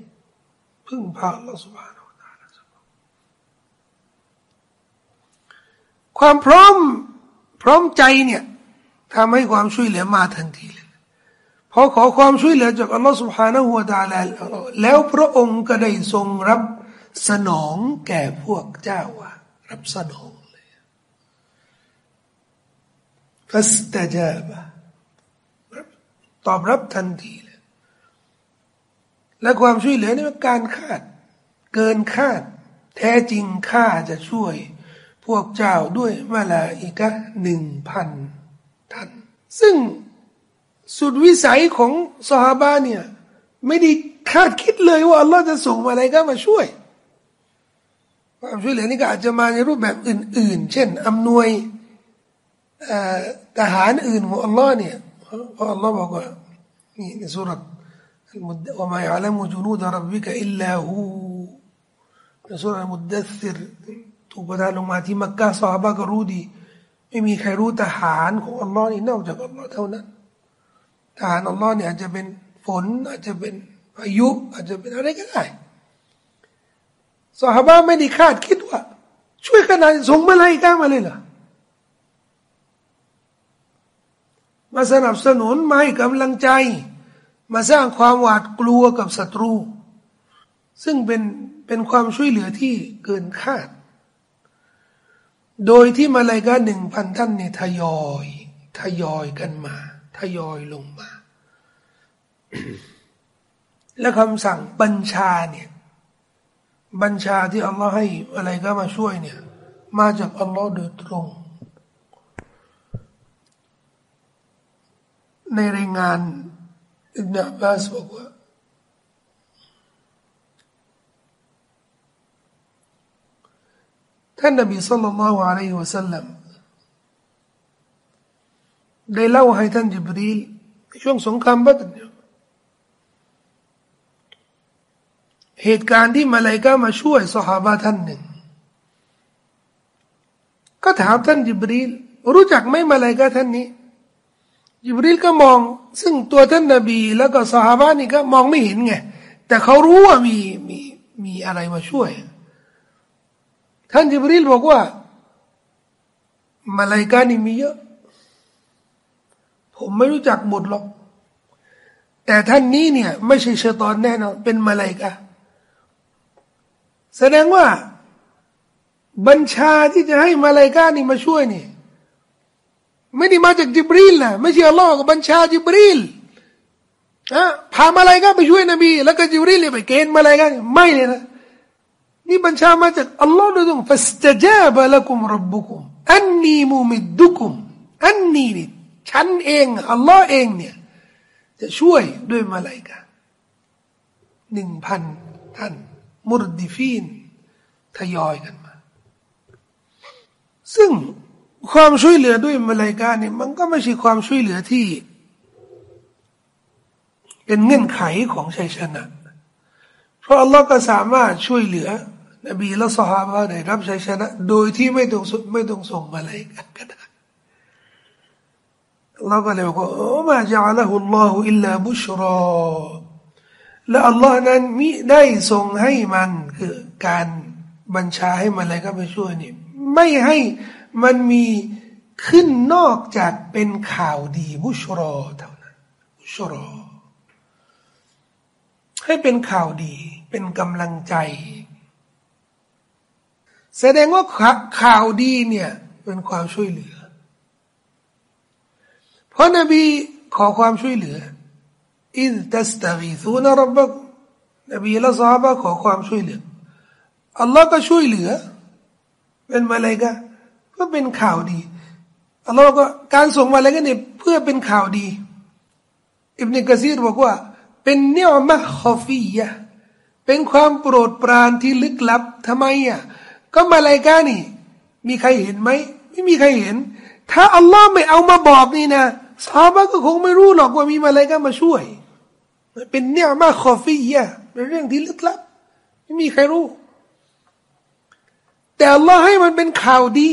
พึ่งพาอัลลอฮฺสุบฮานาอัลลความพร้อมพร้อมใจเนี่ยทำให้ความช่วยเหลือมาทันทีเลยพอขอความช่วยเหลือจากอัลลอฮฺสุบฮานาหัวตาแล้วแล้วพระองค์ก็ได้ทรงรับสนองแก่พวกเจ้าว่ารับสนองเลยฟัสตาจาบะตอบรับทันทีเล และความช่วยเหลือนี่เป็นการคาด เกินคาด แท้จริงข้าจะช่วย พวกเจ้าด้วยมาลาอิกะหนึ่งพันท่าน ซึ่งสุดวิสัยของสหาบาเนี่ยไม่ได้คาดคิดเลยว่าอัลลอฮ์จะส่งอะไรก็มาช่วย ความช่วยเหลือนี่ก็อาจจะมาในรูปแบบอื่น ๆ เช่นอำนวยทหารอื่นของอัลลอฮ์เนี่ยเพราะอัลลอฮ์บอกว่านี่ในสุรัต ว่ามาอัลลมุจูนูดรับบิกอิลลาหูในสุรัตมุดดัสิรถูกประทานลงมาที่มักกะซอฮาบะก็รู้ดี ไม่มีใครรู้ทหารของอัลลอฮ์นี่นอกจากอัลลอฮ์เท่านั้นทหารอัลลอฮ์เนี่ยอาจจะเป็นฝนอาจจะเป็นพายุ อาจจะเป็นอะไรก็ได้สหบาไม่ได้คาดคิดว่า ช่วยขนาดส่งมาไล่ก้ามาเลยเหรอมาสนับสนุนมาให้กำลังใจ มาสร้างความหวาดกลัวกับศัตรู ซึ่งเป็นเป็นความช่วยเหลือที่เกินคาด โดยที่มาลายกาหนึ่งพันท่านเนี่ยทยอยทยอยกันมา ทยอยลงมา และคำสั่งบัญชาเนี่ย บัญชาที่อัลลอฮ์ให้อะไรก็มาช่วยเนี่ย มาจากอัลลอฮ์โดยตรง ในรายงาน อิบนาบาสบอกว่าท่านนบีสัลลัลลอฮุอะลัยฮิวะสัลลัมได้เล่าให้ท่านจิบรีลช่วงสงครามบัตรเนี่ยเหตุการณ์ที่มาลายกามาช่วยสหาบะท่านหนึ่ง ก็ถามท่านจิบรีลรู้จักไหมมาลายกาท่านนี้ จิบรีลก็มอง ซึ่งตัวท่านนบี แล้วก็สหาบะนี่ก็มองไม่เห็นไง แต่เขารู้ว่ามีมีมีอะไรมาช่วย ท่านจิบรีลบอกว่ามาลายกานี่มีเยอะ ผมไม่รู้จักหมดหรอก แต่ท่านนี้เนี่ย ไม่ใช่เชตอนแน่นอนเป็นมาลายกาแสดงว่า บัญชาที่จะให้มาลายกานี่มาช่วยนี่ ไม่ได้มาจากจิบรีลนะไม่ใช่อัลลอฮ์กับบัญชาจิบรีลอะพามาลายกาไปช่วยนบี แล้วก็จิบรีลไปเกณฑ์มาลายกาไม่เลยนะนี่บัญชามาจากอัลลอฮ์โดยตรงฟัสตจาบะละกุมรับบุคุมอันนีมุมิดดุคุมอันนีนี่ฉันเองอัลลอฮ์เองเนี่ยจะช่วยด้วยมาลายกาหนึ่งพันท่าน มุรดิฟีนทยอยกันมา ซึ่ง ความช่วยเหลือด้วยมาลายกาเนี่ยมันก็ไม่ใช่ความช่วยเหลือที่ เป็นเงื่อนไขของชัยชนะ เพราะอัลลอฮ์ก็สามารถช่วยเหลือ นบีและสหายได้รับชัยชนะ โดยที่ไม่ต้องไม่ต้องส่งมาลายกาก็ได้เราก็เลยบอกว่ามาจาละฮุลลอฮุอิลลาบุชรอและอัลลอฮ์นั้นมิได้ทรงให้มันคือการบัญชาให้มันอะไรก็ไปช่วยนี่ไม่ให้ มันมีขึ้นนอกจากเป็นข่าวดีบุชรอเท่านั้นบุชรอ ให้เป็นข่าวดี เป็นกำลังใจ แสดงว่าข่าวดีเนี่ยเป็นความช่วยเหลือ เพราะนบีขอความช่วยเหลืออินตัสตากีซูนรับบกนบีและซาบะขอความช่วยเหลืออัลลอฮ์ก็ช่วยเหลือ เป็นมาเลยกะ เพื่อเป็นข่าวดีอัลลอฮ์ก็การส่งมาเลยกะเนี่ยเพื่อเป็นข่าวดี อิบเนกะซีรบอกว่า เป็นเนียมะคอฟียะเป็นความโปรดปรานที่ลึกลับทำไมอะก็มาเลยกานี่ มีใครเห็นไหมไม่มีใครเห็น ถ้าอัลลอฮ์ไม่เอามาบอกนี่นะซาบะก็คงไม่รู้หรอกว่ามีมาเลยกามาช่วย เป็นเนี่ยมาคอฟียะเป็นเรื่องที่ลึกลับ ไม่มีใครรู้ แต่อัลลอฮ์ให้มันเป็นข่าวดี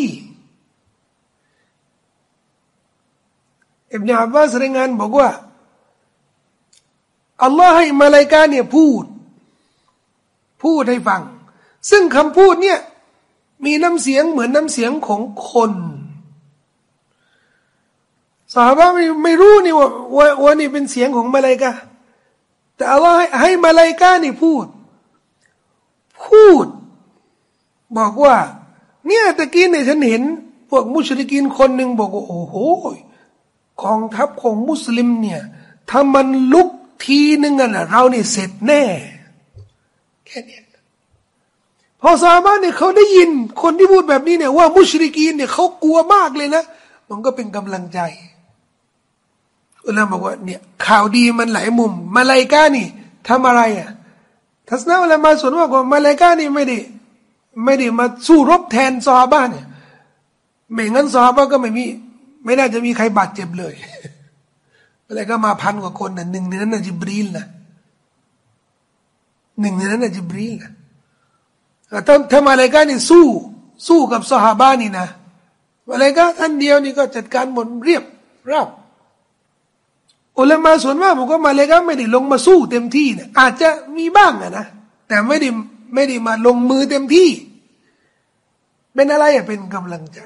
อิบนาอับบาสรายงานบอกว่าอัลลอฮ์ให้มาลายกาเนี่ยพูด พูดให้ฟัง ซึ่งคำพูดเนี่ยมีน้ำเสียงเหมือนน้ำเสียงของคนสาบะไม่ไม่รู้นี่ว่าว่าว่านี่เป็นเสียงของมาลายกาแต่อัลลอฮ์ให้ให้มาลายกานี่พูด พูด บอกว่า เนี่ยตะกี้เนี่ยฉันเห็น พวกมุชริกินคนหนึ่งบอกว่าโอ้โห กองทัพของมุสลิมเนี่ยถ้ามันลุกทีนึงอะเราเนี่ยเสร็จแน่ แค่นี้พอซาบานเนี่ยเขาได้ยินคนที่พูดแบบนี้เนี่ยว่ามุชริกีนเนี่ยเขากลัวมากเลยนะ มันก็เป็นกำลังใจอุลาบอกว่าเนี่ยข่าวดีมันหลายมุม มาลายกานี่ทำอะไรอะทัศนะอะไรมาส่วนว่ามาเลกานี่ไม่ได้ไม่ได้มาสู้รบแทนซอบ้านเนี่ยไม่งั้นซอบ้าก็ไม่มี ไม่น่าจะมีใครบาดเจ็บเลยอะไรก็มาพันกว่าคนนะหนึ่งในนั้นนะจิบรีลนะหนึ่งในนั้นนะจิบรีลนะถ้าถ้ามาเลกานี่สู้ สู้กับสหาบ้านี่นะมาเลกาท่านเดียวนี่ก็จัดการหมดเรียบราบอุลามาส่วนมากผมก็มาเลยก็ไม่ได้ลงมาสู้เต็มที่นี่ยอาจจะมีบ้างอะนะแต่ไม่ได้ไม่ได้มาลงมือเต็มที่ เป็นอะไรอะเป็นกำลังใจ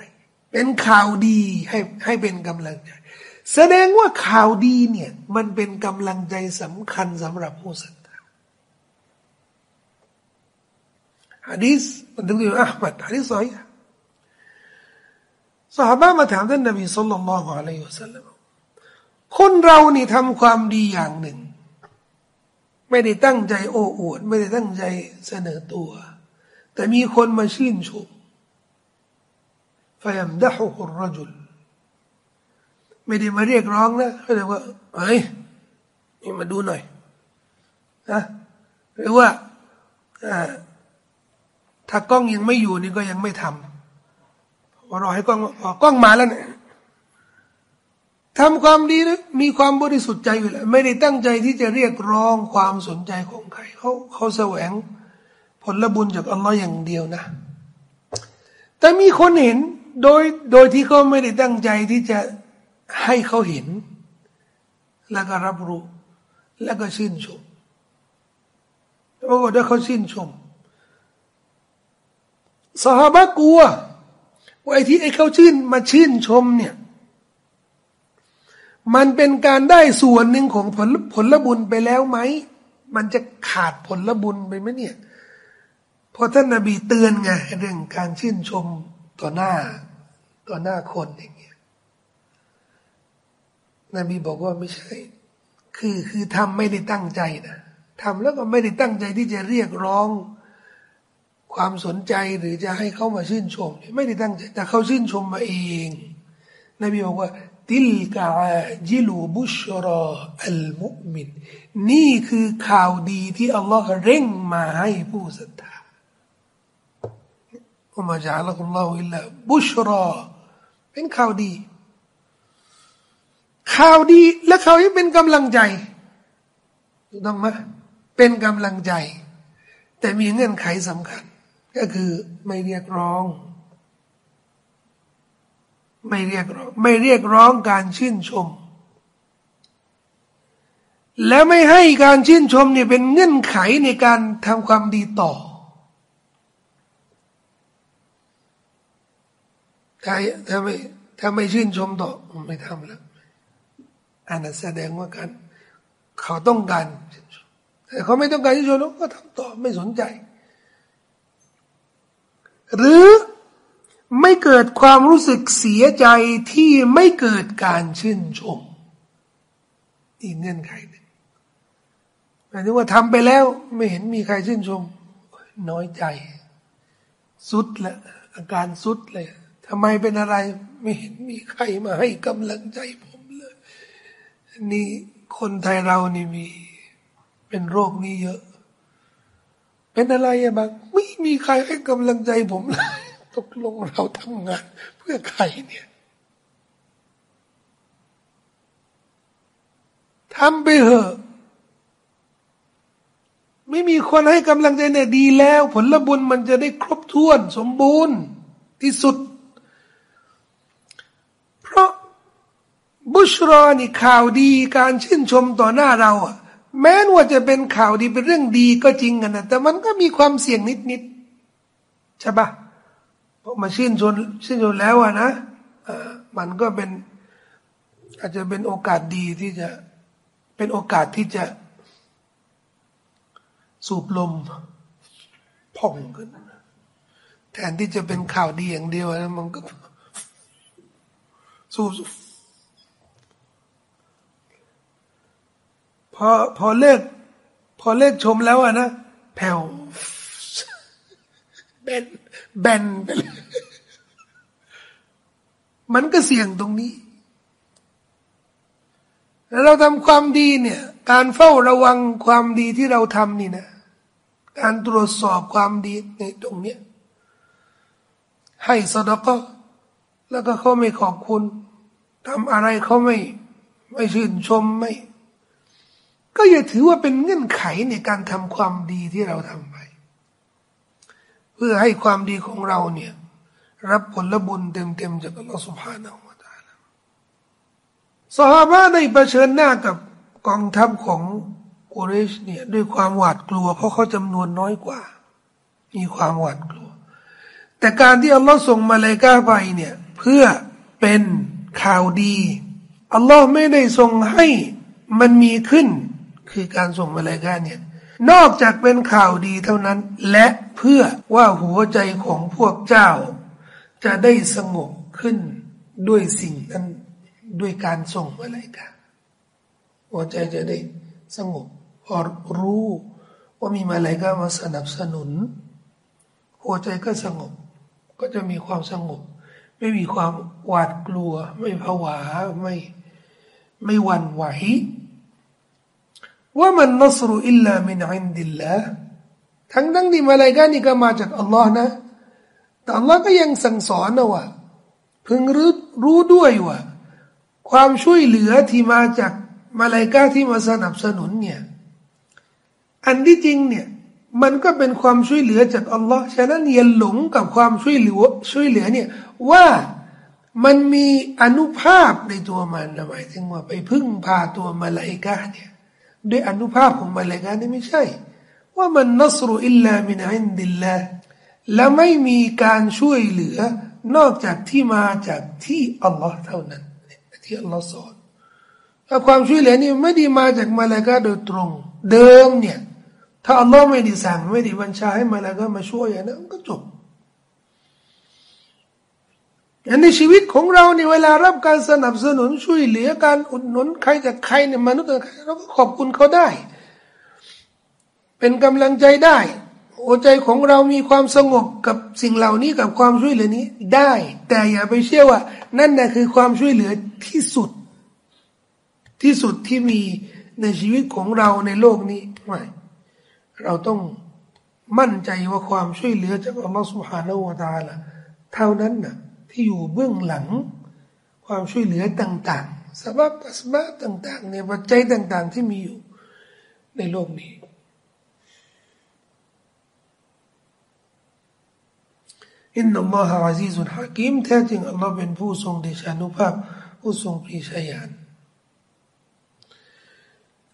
เป็นข่าวดีให้ให้เป็นกำลังใจ แสดงว่าข่าวดีเนี่ย มันเป็นกำลังใจสำคัญสำหรับผู้ศรัทธาฮะดีษมันถึงเรียอัลมัดฮะดีษสอยสหายมาถามท่านนบีสุลต่านละฮ์อะลัยฮิวะสัลลัมคนเรานี่ทำความดีอย่างหนึ่ง ไม่ได้ตั้งใจโอ้อวด ไม่ได้ตั้งใจเสนอตัว แต่มีคนมาชื่นชม ยมดะฮุฮุรจุลไม่ได้มาเรียกร้องนะเขาเลยว่าเฮ้ยนี่มาดูหน่อยนะหรือว่าถ้ากล้องยังไม่อยู่นี่ก็ยังไม่ทำรอให้กล้องกล้องมาแล้วเนี่ยทำความดีนะมีความบริสุทธิ์ใจอยู่แล้วไม่ได้ตั้งใจที่จะเรียกร้องความสนใจของใครเขาเขาแสวงผลบุญจากอัลลอฮ์อย่างเดียวนะ แต่มีคนเห็น โดยโดยที่เขาไม่ได้ตั้งใจที่จะให้เขาเห็น แล้วก็รับรู้ แล้วก็ชื่นชมปรากฏว่าเขาชื่นชมสหายกลัวว่าไอ้ที่ไอ้เขาชื่นมาชื่นชมเนี่ยมันเป็นการได้ส่วนหนึ่งของผลผลบุญไปแล้วไหม มันจะขาดผลบุญไปไหมเนี่ยพอท่านนาบีเตือนไงเรื่องการชื่นชม ต่อหน้าต่อหน้าคนอย่างเงี้ยนบีบอกว่าไม่ใช่ คือคือทำไม่ได้ตั้งใจนะทำแล้วก็ไม่ได้ตั้งใจที่จะเรียกร้อง ความสนใจหรือจะให้เขามาชื่นชม ไม่ได้ตั้งใจแต่เขาชื่นชมมาเองนบีบอกว่าติลกาจิลูบุชรออัลมุมิน นี่คือข่าวดีที่อัลลอฮ์เร่งมาให้ผู้ศรัทธา อุมาจาละกุลลอฮุอิลลาบุชรอ เป็นข่าวดี ข่าวดีและข่าวนี้เป็นกำลังใจถูกต้องไหมเป็นกำลังใจ แต่มีเงื่อนไขสำคัญ ก็คือไม่เรียกร้อง ไม่เรียกร้อง ไม่เรียกร้องการชื่นชม และไม่ให้การชื่นชมเนี่ยเป็นเงื่อนไขในการทำความดีต่อ ถ้าถ้าไม่ถ้าไม่ชื่นชมต่อไม่ทำแล้วอันนั้นแสดงว่าการเขาต้องการแต่เขาไม่ต้องการชื่นชมก็ทำต่อไม่สนใจ หรือไม่เกิดความรู้สึกเสียใจที่ไม่เกิดการชื่นชม อีกเงื่อนไขหนึ่งหมายถึงว่าทำไปแล้วไม่เห็นมีใครชื่นชม น้อยใจ สุดละอาการสุดเลย ทำไมเป็นอะไร ไม่เห็นมีใครมาให้กำลังใจผมเลยนี่คนไทยเรานี่มี เป็นโรคนี้เยอะ เป็นอะไรอะบางไม่มีใครให้กำลังใจผมเลยตกลงเราทำงาน เพื่อใครเนี่ยทำไปเถอะไม่มีคนให้กำลังใจเนี่ยดีแล้ว ผลบุญมันจะได้ครบถ้วน สมบูรณ์ที่สุด เพราะ บุชรอนี่ข่าวดีการชื่นชมต่อหน้าเราอะแม้ว่าจะเป็นข่าวดีเป็นเรื่องดีก็จริงกันนะแต่มันก็มีความเสี่ยงนิดๆใช่ปะพราะมาชื่นชนชื่นชนแล้วอะนะมันก็เป็นอาจจะเป็นโอกาสดีที่จะเป็นโอกาสที่จะ สูบลมพ่องขึ้นแทนที่จะเป็นข่าวดีอย่างเดียวนะมันก็สูบ พอพอเลิก พอเลิกชมแล้วอะนะแผ่วแบนแบนไปเลยมันก็เสี่ยงตรงนี้แล้วเราทำความดีเนี่ย การเฝ้าระวังความดีที่เราทำนี่นะ การตรวจสอบความดีในตรงเนี้ยให้สดก็แล้วก็เขาไม่ขอบคุณทำอะไรเขาไม่ ไม่ชื่นชมไม่ ก็อย่าถือว่าเป็นเงื่อนไขในการทำความดีที่เราทำไป เพื่อให้ความดีของเราเนี่ยรับผลบุญเต็มๆจากอัลลอฮฺสุบฮานาอัลลอฮฺสหาะได้เผชิญหน้ากับกองทัพของกุเรชเนี่ยด้วยความหวาดกลัว เพราะเขาจำนวนน้อยกว่า มีความหวาดกลัว แต่การที่อัลลอฮ์ส่งมาเลกาไปเนี่ยเพื่อเป็นข่าวดีอัลลอฮ์ไม่ได้ส่งให้มันมีขึ้น คือการส่งมาเลกาเนี่ยนอกจากเป็นข่าวดีเท่านั้น และเพื่อว่าหัวใจของพวกเจ้า จะได้สงบขึ้นด้วยสิ่งนั้นด้วยการส่งมาเลกาหัวใจจะได้สงบพอรู้ว่ามีมาเลกามาสนับสนุน หัวใจก็สงบก็จะมีความสงบ ไม่มีความหวาดกลัว ไม่ผวาไม่ไม่หวั่นไหว وما النصر إلا من عند اللهทั้งทั้งที่มาลายกานี่ก็มาจากอัลลอฮ์นะ แต่อัลลอฮ์ก็ยังสั่งสอนนะว่าพึงรู้รู้ด้วยว่า ความช่วยเหลือที่มาจากมาลายกาที่มาสนับสนุนเนี่ย อันที่จริงเนี่ย มันก็เป็นความช่วยเหลือจากอัลลอฮ์ฉะนั้นอย่าหลงกับความช่วยเหลือช่วยเหลือเนี่ยว่ามันมีอานุภาพในตัวมันหมายถึงว่าไปพึ่งพาตัวมาลายกาเนี่ย ด้วยอานุภาพของมาลายกานี่ไม่ใช่ وما النصر إلا من عند اللهและไม่มีการช่วยเหลือนอกจากที่มาจากที่อัลลอฮ์เท่านั้น ที่อัลลอฮ์สอนความช่วยเหลือนี่ไม่ได้มาจากมาลายกาโดยตรง เดิมเนี่ย ถ้าอัลลอฮ์ไม่ได้สั่งไม่ได้บัญชาให้มาลกามาช่วยอย่างนั้นก็จบ อันในชีวิตของเราเนี่ยเวลารับการสนับสนุนช่วยเหลือการอุดหนุนใครจากใครเนี่ยมนุษย์ใครเราก็ขอบคุณเขาได้ เป็นกำลังใจได้หัวใจของเรามีความสงบกับสิ่งเหล่านี้กับความช่วยเหลือนี้ได้ แต่อย่าไปเชื่อว่า นั่นนะคือความช่วยเหลือที่สุด ที่สุดที่มีในชีวิตของเราในโลกนี้ไม่เราต้องมั่นใจว่าความช่วยเหลือจากอัลลอฮฺสุบฮานาวะตาละเท่านั้นน่ะ ที่อยู่เบื้องหลัง ความช่วยเหลือต่าง ๆสบับสบาต่าง ๆ เนี่ยปัจจัยต่าง ๆ ที่มีอยู่ในโลกนี้อินนัลลอฮฺอาซีซุนฮะกิมแท้จริงอัลลอฮ์เป็นผู้ทรงเดชานุภาพ ผู้ทรงปรีชาญาณ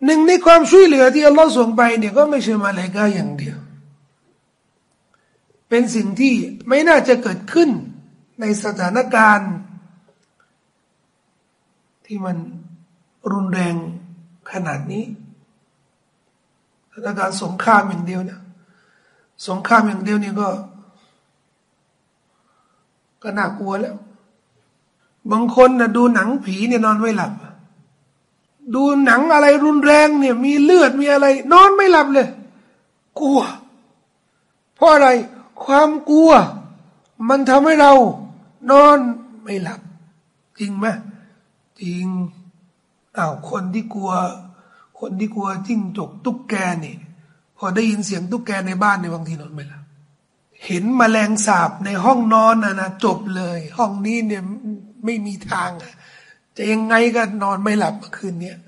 หนึ่งในความช่วยเหลือที่อัลลอฮ์ส่งไปเนี่ยก็ไม่ใช่มาเลกาอย่างเดียว เป็นสิ่งที่ไม่น่าจะเกิดขึ้น ในสถานการณ์ ที่มันรุนแรงขนาดนี้สถานการณ์สงครามอย่างเดียวเนี่ยสงครามอย่างเดียวนี่ก็ ก็น่ากลัวแล้ว บางคนนะดูหนังผีเนี่ยนอนไม่หลับ ดูหนังอะไรรุนแรงเนี่ย มีเลือดมีอะไร นอนไม่หลับเลย กลัว เพราะอะไร ความกลัว มันทำให้เรา นอนไม่หลับ จริงไหมจริงอ้าวคนที่กลัว คนที่กลัวจิ้งจกตุ๊กแกนี่พอได้ยินเสียงตุ๊กแกในบ้านในบางทีนอนไม่หลับเห็นมแมลงสาบในห้องนอนนะนะจบเลย ห้องนี้เนี่ยไม่มีทางจะยังไงก็นอนไม่หลับเมื่อคืนเนี้ย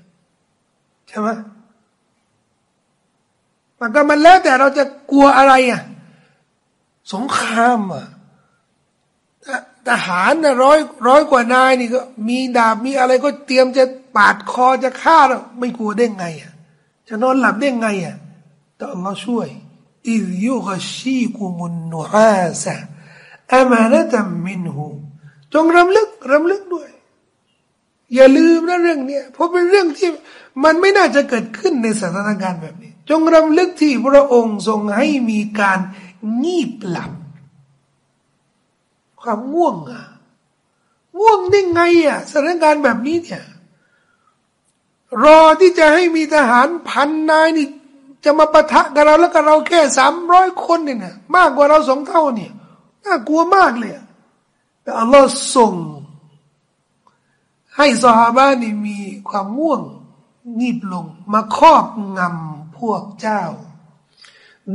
ใช่ไหมมันก็มันแล้วแต่เราจะกลัวอะไรอะ สงครามอะ ทหารนะร้อยร้อยกว่านายนี่ก็มีดาบมีอะไรก็เตรียมจะปาดคอจะฆ่าเราไม่กลัวได้ไงอะจะนอนหลับได้ไงอะแต่อัลลอฮ์ช่วยอิยุกชีกุมุนนุอาสะอามานะตัมมินหูจงรำลึกรำลึกด้วย อย่าลืมนะเรื่องเนี้ยเพราะเป็นเรื่องที่มันไม่น่าจะเกิดขึ้นในสถานการณ์แบบนี้ จงรำลึกที่พระองค์ทรงให้มีการงีบหลับ ความง่วงอะง่วงได้ไงอะสถานการณ์แบบนี้เนี่ยรอที่จะให้มีทหารพันนายนี่ จะมาปะทะกับเราแล้วกับเราแค่สามร้อยคนเนี่ยมากกว่าเราสองเท่าเนี่ยน่ากลัวมากเลยแต่อัลลอฮ์ส่ง ให้สหาบ้านนี่มีความง่วงงีบลง มาครอบงำพวกเจ้า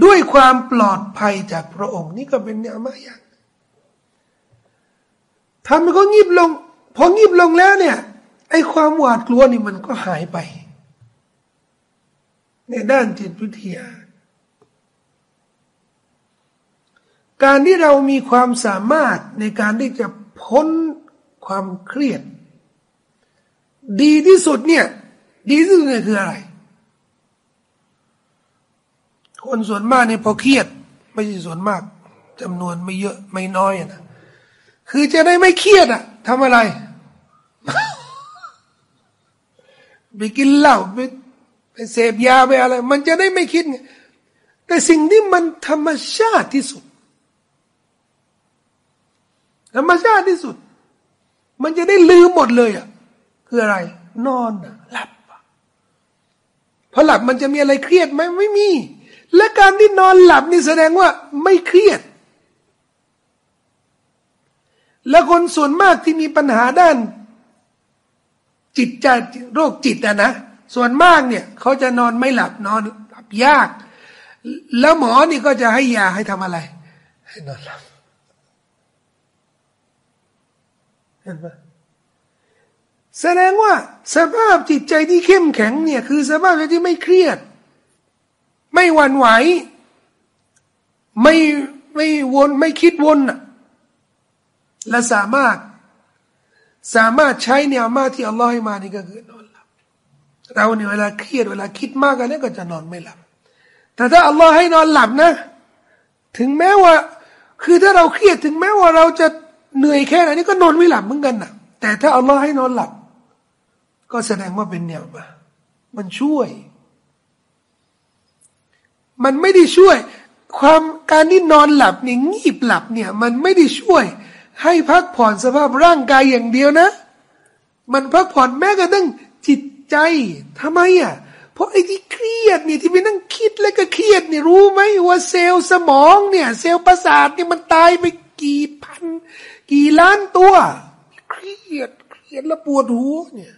ด้วยความปลอดภัยจากพระองค์ นี่ก็เป็นเนื้อมาอย่าง ทำให้เขางีบลง พองีบลงแล้วเนี่ย ไอ้ความหวาดกลัวนี่มันก็หายไป ในด้านจิตวิทยา การที่เรามีความสามารถในการที่จะพ้นความเครียด ดีที่สุดเนี่ย ดีที่สุดเนี่ยคืออะไร คนส่วนมากเนี่ยพอเครียด ไม่ใช่ส่วนมากจำนวนไม่เยอะไม่น้อยนะ คือจะได้ไม่เครียดอะทำอะไรไปกินเหล้าไปไปเสพยาไปอะไร มันจะได้ไม่คิดไงแต่สิ่งที่มันธรรมชาติที่สุด ธรรมชาติที่สุด มันจะได้ลืมหมดเลยอะคืออะไร นอนหลับพอหลับมันจะมีอะไรเครียดไหมไม่มี และการที่นอนหลับนี่แสดงว่าไม่เครียด และคนส่วนมากที่มีปัญหาด้าน จิตใจโรคจิตอะนะ ส่วนมากเนี่ยเขาจะนอนไม่หลับนอนหลับยาก แล้วหมอนี่ก็จะให้ยาให้ทำอะไร ให้นอนหลับเห็นไหมแสดงว่าสภาพจิตใจที่เข้มแข็งเนี่ยคือสภาพที่ไม่เครียด ไม่หวั่นไหว ไม่ไม่วนไม่คิดวนอะ และสามารถสามารถใช้แนวมาที่อัลลอฮ์ให้มานี่ก็คือนอนหลับ เราเนี่ยเวลาเครียดเวลาคิดมากกันนี่ก็จะนอนไม่หลับ แต่ถ้าอัลลอฮ์ให้นอนหลับนะ ถึงแม้ว่า คือถ้าเราเครียดถึงแม้ว่าเราจะเหนื่อยแค่ไหนนี่ก็นอนไม่หลับเหมือนกันนะแต่ถ้าอัลลอฮ์ให้นอนหลับ ก็แสดงว่าเป็นแนวมามันช่วย มันไม่ได้ช่วย ความการที่นอนหลับเนี่ยงีบหลับเนี่ย มันไม่ได้ช่วย ให้พักผ่อนสภาพร่างกายอย่างเดียวนะ มันพักผ่อนแม้กระทั่งจิตใจทำไมอะ เพราะไอ้ที่เครียดเนี่ยที่ไปนั่งคิดแล้วก็เครียดเนี่ยรู้ไหมว่าเซลล์สมองเนี่ยเซลล์ประสาทเนี่ยมันตายไปกี่พัน กี่ล้านตัว เครียดเครียดแล้วปวดหัวเนี่ย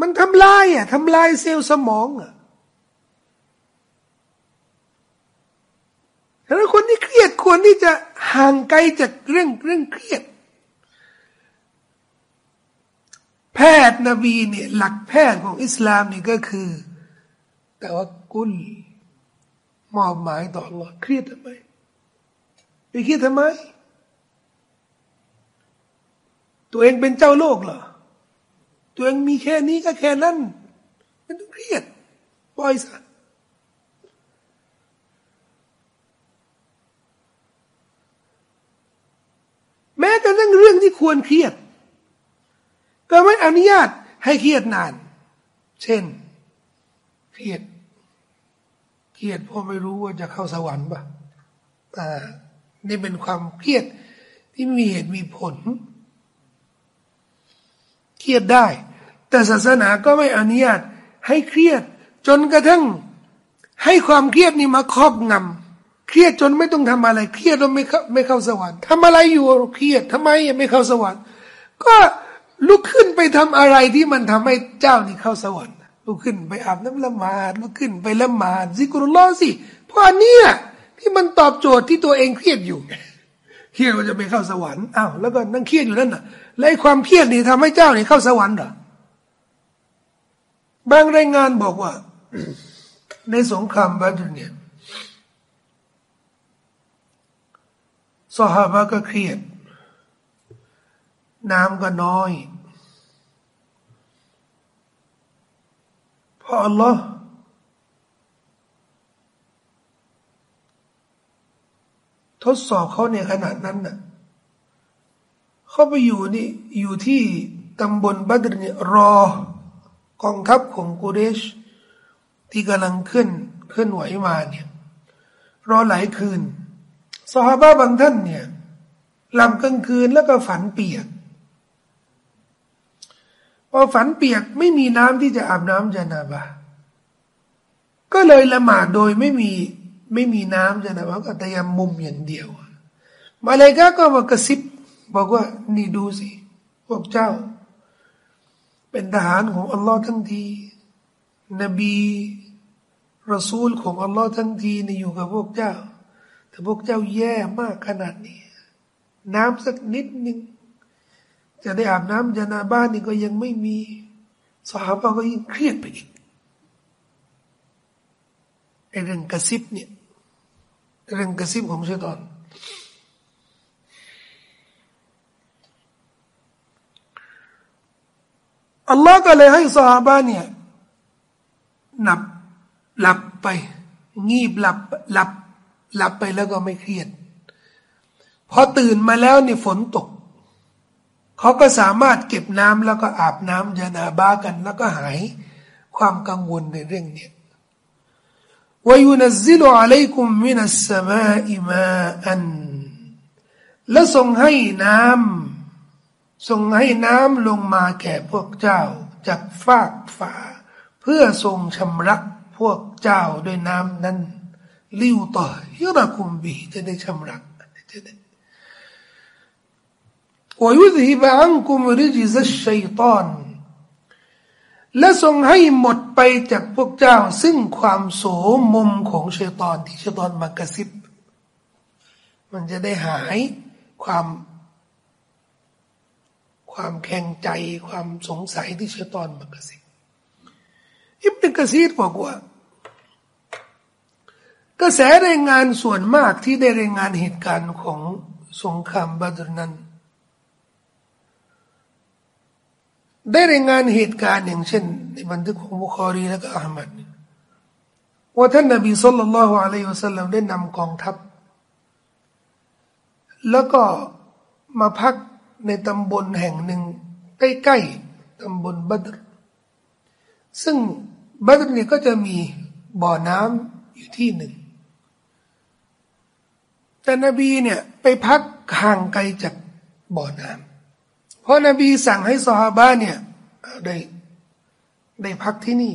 มันทำลายอะทำลายเซลล์สมองอะ แล้วคนที่เครียดควรที่จะห่างไกลจากเรื่องเรื่องเครียด แพทย์นบีเนี่ยหลักแพทย์ของอิสลามนี่ก็คือ แต่ว่ากุลมอบหมายต่อ Allah เครียดทำไมไปเครียดทำไม ตัวเองเป็นเจ้าโลกเหรอ ตัวเองมีแค่นี้ก็แค่นั้นไม่ต้องเครียดปล่อยซะ แม้แต่เรื่งเรื่องที่ควรเครียด ก็ไม่อนุญาตให้เครียดนาน เช่น เครียด เครียดเพราะไม่รู้ว่าจะเข้าสวรรค์ปะอ่านี่เป็นความเครียดที่มีเหตุมีผล เครียดได้ แต่ศาสนาก็ไม่อนุญาตให้เครียด จนกระทั่งให้ความเครียดนี่มาครอบงำ เครียดจนไม่ต้องทำอะไร เครียดจนไม่เข้าไม่เข้าสวรรค์ทำอะไรอยู่เครียดทำไมยังไม่เข้าสวรรค์ ก็ลุกขึ้นไปทำอะไรที่มันทำให้เจ้านี่เข้าสวรรค์ลุกขึ้นไปอาบน้ำละหมาดลุกขึ้นไปละหมาดซิกรุลลอสิเพราะอันนี้ที่มันตอบโจทย์ที่ตัวเองเครียดอยู่เครียดว่าจะไปเข้าสวรรค์อ้าวแล้วก็นั่งเครียดอยู่นั่นน่ะและความเครียดนี่ทำให้เจ้านี่เข้าสวรรค์เหรอบางรายงานบอกว่า ในสงครามบาดเนี่ย สหบะก็เครียด น้ำก็น้อยเพราะอัลลอฮ์ทดสอบเขาในขนาดนั้นน่ะเขาไปอยู่นี่อยู่ที่ตำบลบัดรเนี่ยรอกองทัพของกุเรช ที่กำลังขึ้นขึ้นไหวมาเนี่ย รอหลายคืน สหบาบางท่านเนี่ยหลับกลางคืนแล้วก็ฝันเปียกพอฝันเปียกไม่มีน้ำที่จะอาบน้ำจานาบะก็เลยละหมาดโดยไม่มีไม่มีน้ำจานาบะก็ต่ยมุมอย่างเดียว มาเลยก็ก็มากระซิบ บอกว่านี่ดูสิ พวกเจ้า เป็นทหารของอัลลอฮ์ทั้งที นบีรอซูลของอัลลอฮ์ทั้งทีนี่อยู่กับพวกเจ้า พวกเจ้าแย่มากขนาดนี้ น้ำสักนิดหนึ่งจะได้อาบน้ำจานาบ้านนี่ก็ยังไม่มีสหายก็ยิ่งเครียดไปอีกไอเรื่องกระซิบเนี่ยเรื่องกระซิบของชัยตอน อัลลอฮ์ก็เลยให้สหายเนี่ยหนับหลับไป งีบหลับหลับ หลับไปแล้วก็ไม่เครียดพอตื่นมาแล้วนี่ฝนตก เขาก็สามารถเก็บน้ำแล้วก็อาบน้ำยานาบากัน แล้วก็หายความกังวลในเรื่องนี้وينزل عليكم من السماء ماءและทรงให้น้ำทรงให้น้ำลงมาแก่พวกเจ้าจากฟากฟ้าเพื่อทรงชำระพวกเจ้าด้วยน้ำนั้น ليطهركم بهจะได้ชำระจะได้ويذهب عنكم رجز الشيطان และทรงให้หมดไปจากพวกเจ้า ซึ่งความโสมมของชัยตอนที่ชัยตอนมากระซิบ มันจะได้หายความความแข็งใจความสงสัยที่ชัยตอนมากระซิบอิบนกะซีดบอกว่า กระแสรายงานส่วนมากที่ได้รายงานเหตุการณ์ของสงครามบาดรนั้น ได้รายงานเหตุการณ์อย่างเช่นในบันทึกของบุคอรีและก็อามัดว่าท่านนบีสุลต่านละฮ์อะลัยฮิวสัลลัมได้นำกองทัพ แล้วก็มาพักในตำบลแห่งหนึ่ง ใกล้ๆตำบลบัดรซึ่งบัดรนี่ก็จะมีบ่อน้ำอยู่ที่หนึ่ง แต่นบีเนี่ยไปพักห่างไกลจากบ่อน้ำเพราะนบีสั่งให้ซอฮาบะเนี่ยได้ได้พักที่นี่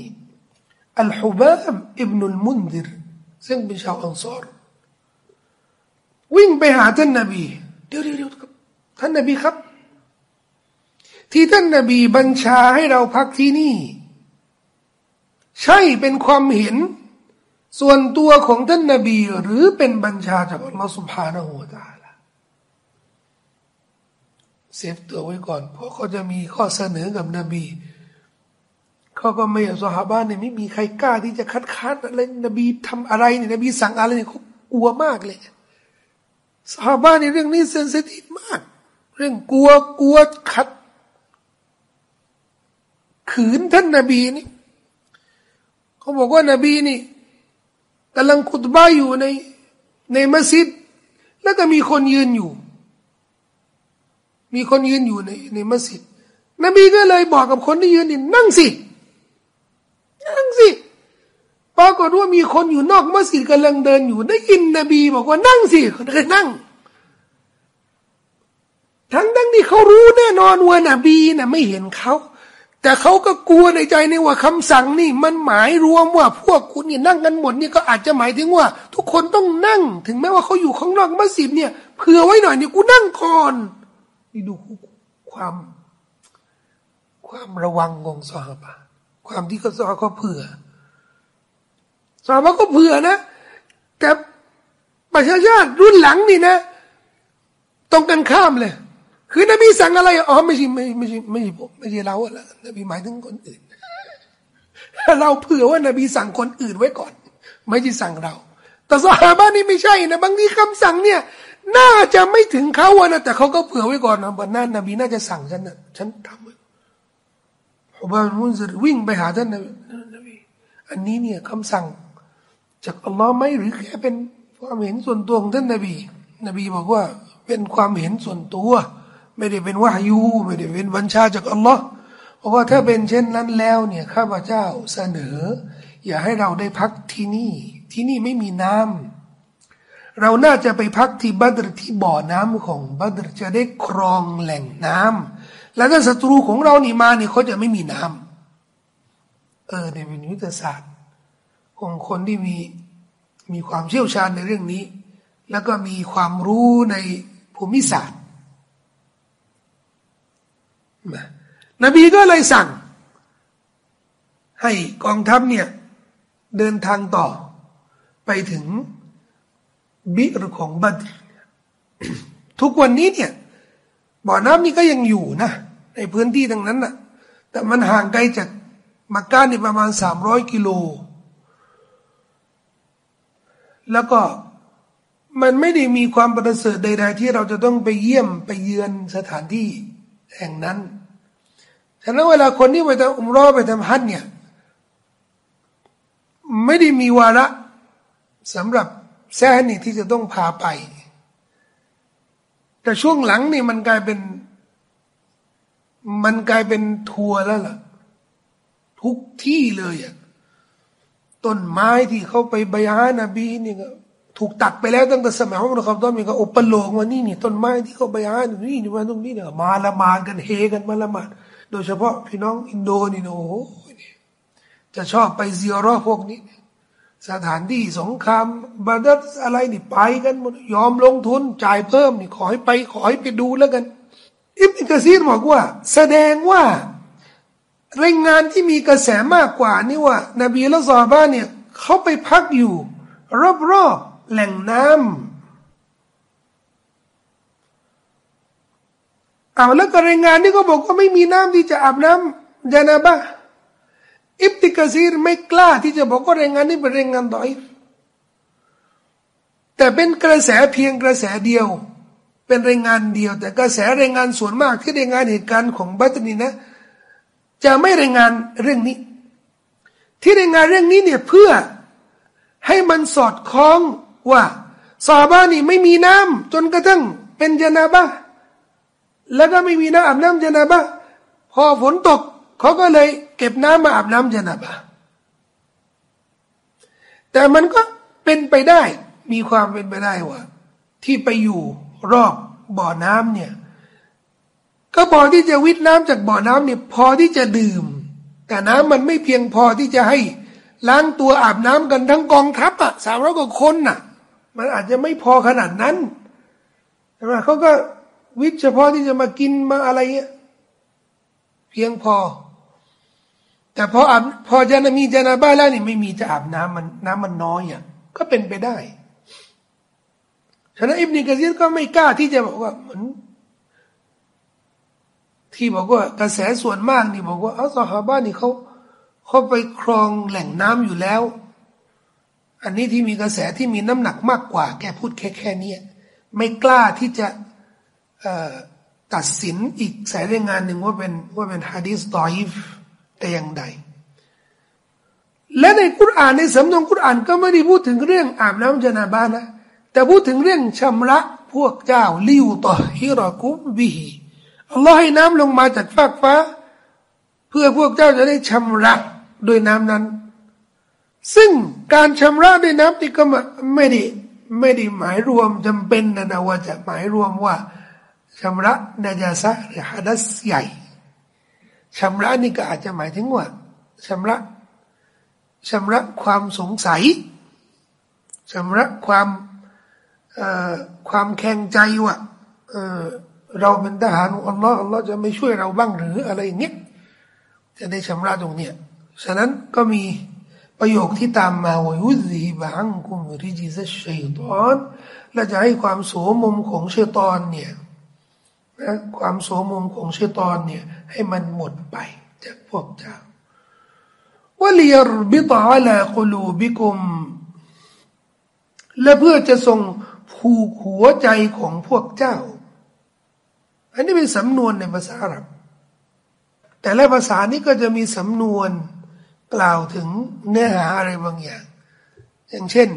อัลฮุบามอิบนุลมุนดิรซึ่งเป็นชาวอังซอรวิ่งไปหาท่านนบีเดี๋ยวเดี๋ยวครับท่านนบีครับ ที่ท่านนบีบัญชาให้เราพักที่นี่ ใช่เป็นความเห็น ส่วนตัวของท่านนบี หรือเป็นบัญชาจากอัลลอฮฺสุบฮานาหูตาละเซฟตัวไว้ก่อน เพราะเขาจะมีข้อเสนอกับนบีเขาก็ไม่สหาบ้านเนี่ยไม่มีใครกล้าที่จะคัดค้านอะไรนบีทำอะไรเนี่ยนบีสั่งอะไรเนี่ยเขากลัวมากเลยสหาบ้านในเรื่องนี้เซนซิทีฟมาก เรื่องกลัวกลัวขัด ขืนท่านนบีนี่เขาบอกว่านบีนี่ กำลังขุดบ้าอยู่ในในมัสยิด แล้วก็มีคนยืนอยู่ มีคนยืนอยู่ในในมัสยิด นบีก็เลยบอกกับคนที่ยืนนี่นั่งสิ นั่งสิ ปรากฏว่ามีคนอยู่นอกมัสยิดกำลังเดินอยู่ ได้ยินนบีบอกว่านั่งสิคนก็นั่ง ทั้งทั้งที่เขารู้แน่นอนว่านบีนะ่ะไม่เห็นเขา แต่เขาก็กลัวในใจนี่ว่าคำสั่งนี่ มันหมายรวมว่าพวกคุณนี่นั่งกันหมดนี่ก็อาจจะหมายถึงว่า ทุกคนต้องนั่ง ถึงแม้ว่าเขาอยู่ข้างนอกมัสยิดเนี่ยเผื่อไว้หน่อยนี่กูนั่งก่อนนี่ดูความ ความระวังของสหบาความที่เขาสอเขาเผื่อสหบาก็เผื่อนะแต่ประชาชาติรุ่นหลังนี่นะ ตรงกันข้ามเลย คือนบีสั่งอะไรอ๋อไม่ใช่ไม่ไม่ใช่ไม่ใช่ผมไม่ใช่เราละนบีหมายถึงคนอื่น เราเผื่อว่านบีสั่งคนอื่นไว้ก่อน ไม่ใช่สั่งเรา แต่สหาบ้านนี่ไม่ใช่นะบางทีคำสั่งเนี่ย น่าจะไม่ถึงเขาอะนะแต่เขาก็เผื่อไว้ก่อนนะบันนั้นนบีน่าจะสั่งฉันนะฉันทำฮุบานมุนซิรวิ่งไปหาท่านนบีอันนี้เนี่ยคำสั่ง จากอัลลอฮ์ไหมหรือแค่เป็นความเห็นส่วนตัวของท่านนบี นบีบอกว่าเป็นความเห็นส่วนตัว ไม่ได้เป็นวายู ไม่ได้เป็นบัญชาจากอัลลอฮ์เพราะว่าถ้าเป็นเช่นนั้นแล้วเนี่ยข้าพเจ้าเสนอ อย่าให้เราได้พักที่นี่ ที่นี่ไม่มีน้ำเราน่าจะไปพักที่บัตรที่บ่อน้ำของบัตรจะได้ครองแหล่งน้ำแล้วถ้าศัตรูของเรานี่มาเนี่ยเขาจะไม่มีน้ำเออในวิทยาศาสตร์ ของคนที่มีมีความเชี่ยวชาญในเรื่องนี้ แล้วก็มีความรู้ในภูมิศาสตร์ นบีก็เลยสั่ง ให้กองทัพเนี่ย เดินทางต่อ ไปถึงบิรของบัตทุกวันนี้เนี่ย บ่อน้ำนี่ก็ยังอยู่นะ ในพื้นที่ทั้งนั้นน่ะ แต่มันห่างไกลจากมักกะนี่ประมาณสามร้อยกิโล แล้วก็มันไม่ได้มีความประเสริฐใด ๆ ที่เราจะต้องไปเยี่ยมไปเยือนสถานที่ แห่งนั้น ฉะนั้นเวลาคนที่ไปทำอุมรอไปทำฮัจเนี่ยไม่ได้มีวาระสำหรับแซ่นี่ที่จะต้องพาไป แต่ช่วงหลังนี่มันกลายเป็น มันกลายเป็นทัวร์แล้วล่ะ ทุกที่เลยอะต้นไม้ที่เขาไปบยานบีนี่ก็ ถูกตัดไปแล้วตั้งแต่สมัยอุมรครับตอนมีก็อุปโลกว่านี่นี่ต้นไม้ที่เขาไปหานี่นี่มาตรงนี้เนี่ยมาละมากันเฮกันมาละมาโดยเฉพาะพี่น้องอินโดนีโอจะชอบไปเซียรอพวกนี้ สถานที่สงครามบาดัสอะไรนี่ไปกันหมดยอมลงทุนจ่ายเพิ่มนี่ขอให้ไปขอให้ไปดูแล้วกัน อิบนกะซีรบอกว่า แสดงว่ารายงานที่มีกระแสมากกว่านี่ว่า นบีละซอบ้านเนี่ยเขาไปพักอยู่รอบๆ แหล่งน้ำเอาแล้วก็รายงานนี่ก็บอกว่าไม่มีน้ำที่จะอาบน้ำจานาบะอิบติกซีรไม่กล้าที่จะบอกว่ารายงานนี้เป็นรายงานดอยแต่เป็นกระแสเพียงกระแสเดียว เป็นรายงานเดียว แต่กระแสรายงานส่วนมากที่รายงานเหตุการณ์ของบัตนีนะ จะไม่รายงานเรื่องนี้ ที่รายงานเรื่องนี้เนี่ยเพื่อให้มันสอดคล้อง ว่าซาบ้านี่ไม่มีน้ำจนกระทั่งเป็นจนาบะแล้วก็ไม่มีน้ำอาบน้ำจนาบะพอฝนตกเขาก็เลยเก็บน้ำมาอาบน้ำจนาบะแต่มันก็เป็นไปได้มีความเป็นไปได้ว่า ที่ไปอยู่รอบบ่อน้ำเนี่ยก็พอที่จะวิทน้ำจากบ่อน้ำเนี่ยพอที่จะดื่ม แต่น้ำมันไม่เพียงพอที่จะให้ล้างตัวอาบน้ำกันทั้งกองทัพอะสามร้อยกว่าคนน่ะ มันอาจจะไม่พอขนาดนั้นใช่ไหมเขาก็วิเฉพาะที่จะมากินมาอะไรเงี้ยเพียงพอ แต่พออาบพอจะมีจนาบ้าแล้วนี่ไม่มีจะอาบน้ำมันน้ำมันน้อยอะก็เป็นไปได้ฉะนั้นอิบนิกะซีรก็ไม่กล้าที่จะบอกว่าเหมือนที่บอกว่ากระแสส่วนมากนี่บอกว่าอัลลอฮฺบ้านนี่เขาเขาไปครองแหล่งน้ำอยู่แล้ว อันนี้ที่มีกระแสที่มีน้ำหนักมากกว่า แกพูดแค่แค่นี้ไม่กล้าที่จะตัดสินอีกสายรายงานหนึ่งว่าเป็นว่าเป็นฮะดีสตอยฟแต่อย่างใด และในคุรานในสำนวนคุรานก็ไม่ได้พูดถึงเรื่องอาบน้ำจนาบานะแต่พูดถึงเรื่องชำระพวกเจ้าลิวต่อฮิรอกุมบิฮีอัลลอฮ์ให้น้ำลงมาจากฟากฟ้า เพื่อพวกเจ้าจะได้ชำระโดยน้ำนั้น ซึ่งการชำระด้วยน้ำนี่ก็ไม่ได้ไม่ได้หมายรวมจำเป็นนะนะว่าจะหมายรวมว่าชำระนาจาสะหรือฮัดัสใหญ่ชำระนี่ก็อาจจะหมายถึงว่าชำระชำระความสงสัยชำระความความแข็งใจว่าเราเป็นทหารอัลลอฮ์อัลลอฮ์จะไม่ช่วยเราบ้างหรืออะไรอย่างเงี้ยจะได้ชำระตรงเนี้ยฉะนั้นก็มี ประโยคที่ตามมาวยุซีบังกุมริจิซชัยตอนและจะให้ความโสมมของชัยตอนเนี่ยนะความโสมมของชัยตอนเนี่ยให้มันหมดไปจากพวกเจ้าวะลียรบิตาลากลูบิกุม และเพื่อจะส่งผูกหัวใจของพวกเจ้า อันนี้เป็นสำนวนในภาษาอาหรับ แต่ละภาษานี้ก็จะมีสำนวน กล่าวถึงเนื้อหาอะไรบางอย่าง อย่างเช่น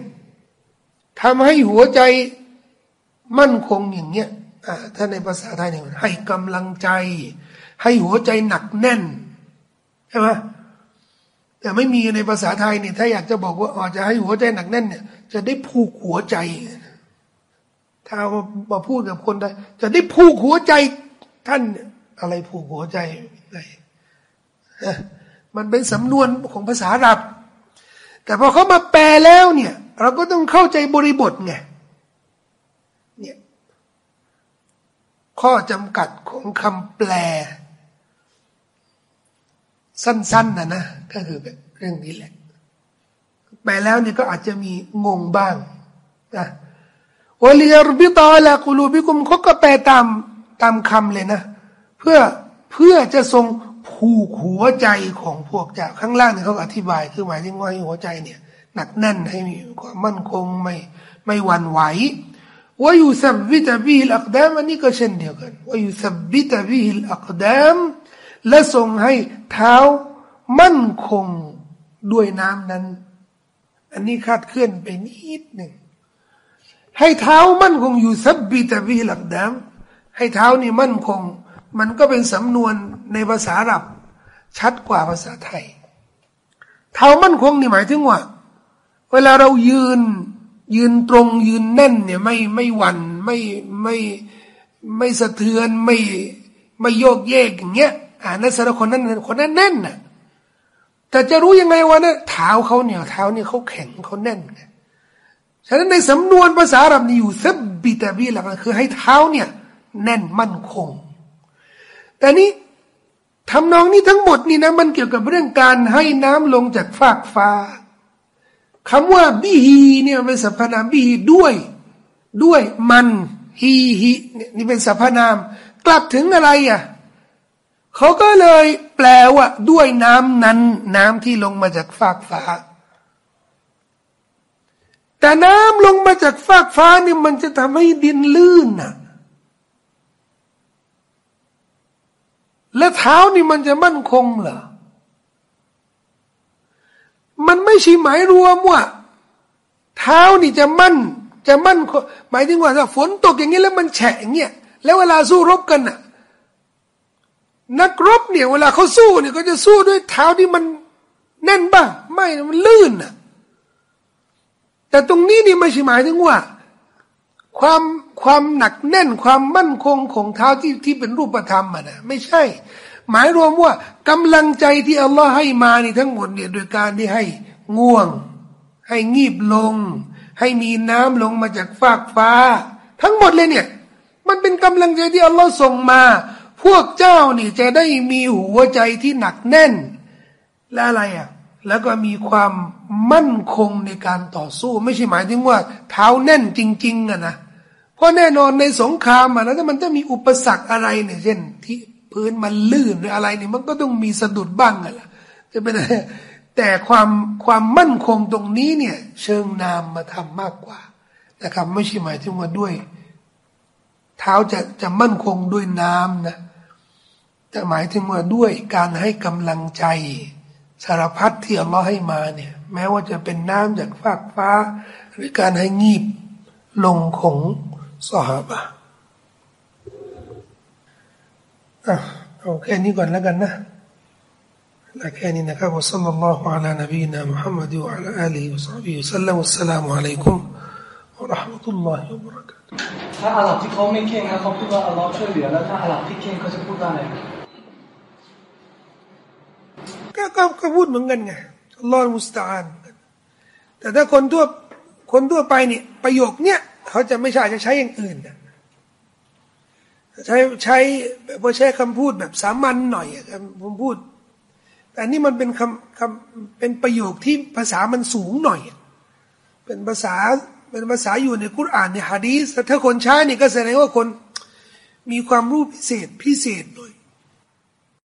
ทำให้หัวใจมั่นคงอย่างเงี้ยถ้าในภาษาไทยเนี่ยให้กำลังใจ ให้หัวใจหนักแน่นใช่ไหมแต่ไม่มีในภาษาไทยเนี่ยถ้าอยากจะบอกว่าอ๋อจะให้หัวใจหนักแน่นเนี่ย จะได้ผูกหัวใจ ถ้ามาพูดกับคนไทยจะได้ผูกหัวใจท่านอะไรผูกหัวใจอะไร มันเป็นสำนวนของภาษาอาหรับ แต่พอเขามาแปลแล้วเนี่ย เราก็ต้องเข้าใจบริบทไงเนี่ยข้อจำกัดของคำแปล สั้นๆนะนะก็คือเรื่องนี้แหละ แปลแล้วเนี่ยก็อาจจะมีงงบ้างนะวลียรบิตาละกุลูบิกุมเขาก็แปลตามตามคำเลยนะ เพื่อเพื่อจะทรง ผูกหัวใจของพวกเจ้าข้างล่างเนี่ยเขาอธิบายคือหมายถึงว่าหัวใจเนี่ยหนักแน่นให้มีความมั่นคงไม่ไม่หวั่นไหวว่าอยู่สับวิตาบิฮิลอักดามอันนี้ก็เช่นเดียวกันว่าอยู่สับวิตาบิฮิลอักดามและทรงให้เท้ามั่นคงด้วยน้ำนั้น อันนี้คาดเคลื่อนไปนิดหนึ่งให้เท้ามั่นคงอยู่สับบิตาบิฮิลอักดามให้เท้านี่มั่นคง มันก็เป็นสำนวน ในภาษาอับ ชัดกว่าภาษาไทย เท้ามั่นคงนี่หมายถึงว่า เวลาเรายืนยืนตรงยืนแน่นเนี่ยไม่ไม่หวั่นไม่ไม่ไม่สะเทือนไม่ไม่โยกเยกอย่างเงี้ยอ่านัสรคนนั้นคนนั้นแน่นน่ะแต่จะรู้ยังไงวะนะเท้าเขาเนี่ยเท้าเนี่ยเขาแข็งเขาแน่นไงฉะนั้นในสำนวนภาษาอาหรับนี่อยู่ซับบิตาบีหลักคือให้เท้าเนี่ยแน่นมั่นคง แต่นี้ ทำนองนี้ทั้งหมดนี่นะมันเกี่ยวกับเรื่องการให้น้ำลงจากฟากฟ้าคำว่าบิฮีเนี่ยเป็นสรรพนามบิฮีด้วย ด้วยมันฮีฮีนี่เป็นสรรพนาม กลับถึงอะไรอะเขาก็เลยแปลว่า ด้วยน้ำนั้น น้ำที่ลงมาจากฟากฟ้า แต่น้ำลงมาจากฟากฟ้านี่มันจะทำให้ดินลื่นน่ะ และเท้านี่มันจะมั่นคงเหรอ มันไม่ใช่หมายรวมว่า เท้านี่จะมั่น จะมั่น หมายถึงว่าถ้าฝนตกอย่างนี้แล้วมันแฉะอย่างเงี้ย แล้วเวลาสู้รบกันน่ะ นักรบเนี่ย เวลาเขาสู้เนี่ยก็จะสู้ด้วยเท้าที่มันแน่นบ้างไม่ มันลื่นน่ะ แต่ตรงนี้นี่ไม่ใช่หมายถึงว่า ความ ความหนักแน่นความมั่นคงของเท้าที่ที่เป็นรูปธรรมอะนะไม่ใช่ หมายรวมว่ากำลังใจที่อัลลอฮ์ให้มานี่ทั้งหมดเนี่ยโดยการที่ให้ง่วง ให้งีบลง ให้มีน้ำลงมาจากฟากฟ้า ทั้งหมดเลยเนี่ย มันเป็นกำลังใจที่อัลลอฮ์ส่งมา พวกเจ้านี่จะได้มีหัวใจที่หนักแน่น และอะไรอะแล้วก็มีความมั่นคงในการต่อสู้ ไม่ใช่หมายถึงว่า เท้าแน่นจริงๆอะนะ เพราะแน่นอนในสงครามอะนะถ้ามันจะมีอุปสรรคอะไรเนี่ยเช่น ที่พื้นมันลื่นหรืออะไรเนี่ยมันก็ต้องมีสะดุดบ้างอะล่ะจะเป็นอะไรแต่ความความมั่นคงตรงนี้เนี่ย เชิงนามมาทำมากกว่านะครับ ไม่ใช่หมายถึงว่าด้วย เท้าจะจะมั่นคงด้วยน้ำนะแต่หมายถึงว่าด้วยการให้กำลังใจสารพัดที่อัลลอฮ์ให้มาเนี่ย แม้ว่าจะเป็นน้ำจากฟากฟ้า หรือการให้งีบลงของ สหบะเอาแค่นี้ก่อนแล้วกันนะแล้วแค่นี้นะครับวะสัลลัลลอฮุอะลานบีนามุฮัมมัดวะอะลาอาลีฮิวะซัลลัมสัลลัมวัสสลามุอะลัยกุมวะราะห์มะตุลลอฮิวะบะเราะกาตุถ้าอาหรับที่เขาไม่เข่งนะเขาพูดว่าอัลลอฮ์ช่วยเหลือแล้วถ้าอาหรับที่เข่งเขาจะพูดว่าอะไรก็ก็พูดเหมือนกันไงอัลลอฮ์มุสตาอันแต่ถ้าคนทั่วคนทั่วไปเนี่ยประโยคเนี้ย เขาจะไม่ใช่จะใช้อย่างอื่นนะใช้ใช้พอใช้คำพูดแบบสามัญหน่อยผมพูด แต่นี่มันเป็นคำคำเป็นประโยคที่ภาษามันสูงหน่อย เป็นภาษาเป็นภาษาอยู่ในคุรานในฮะดีสถ้าคนใช้นี่ก็แสดงว่าคนมีความรู้พิเศษพิเศษหน่อย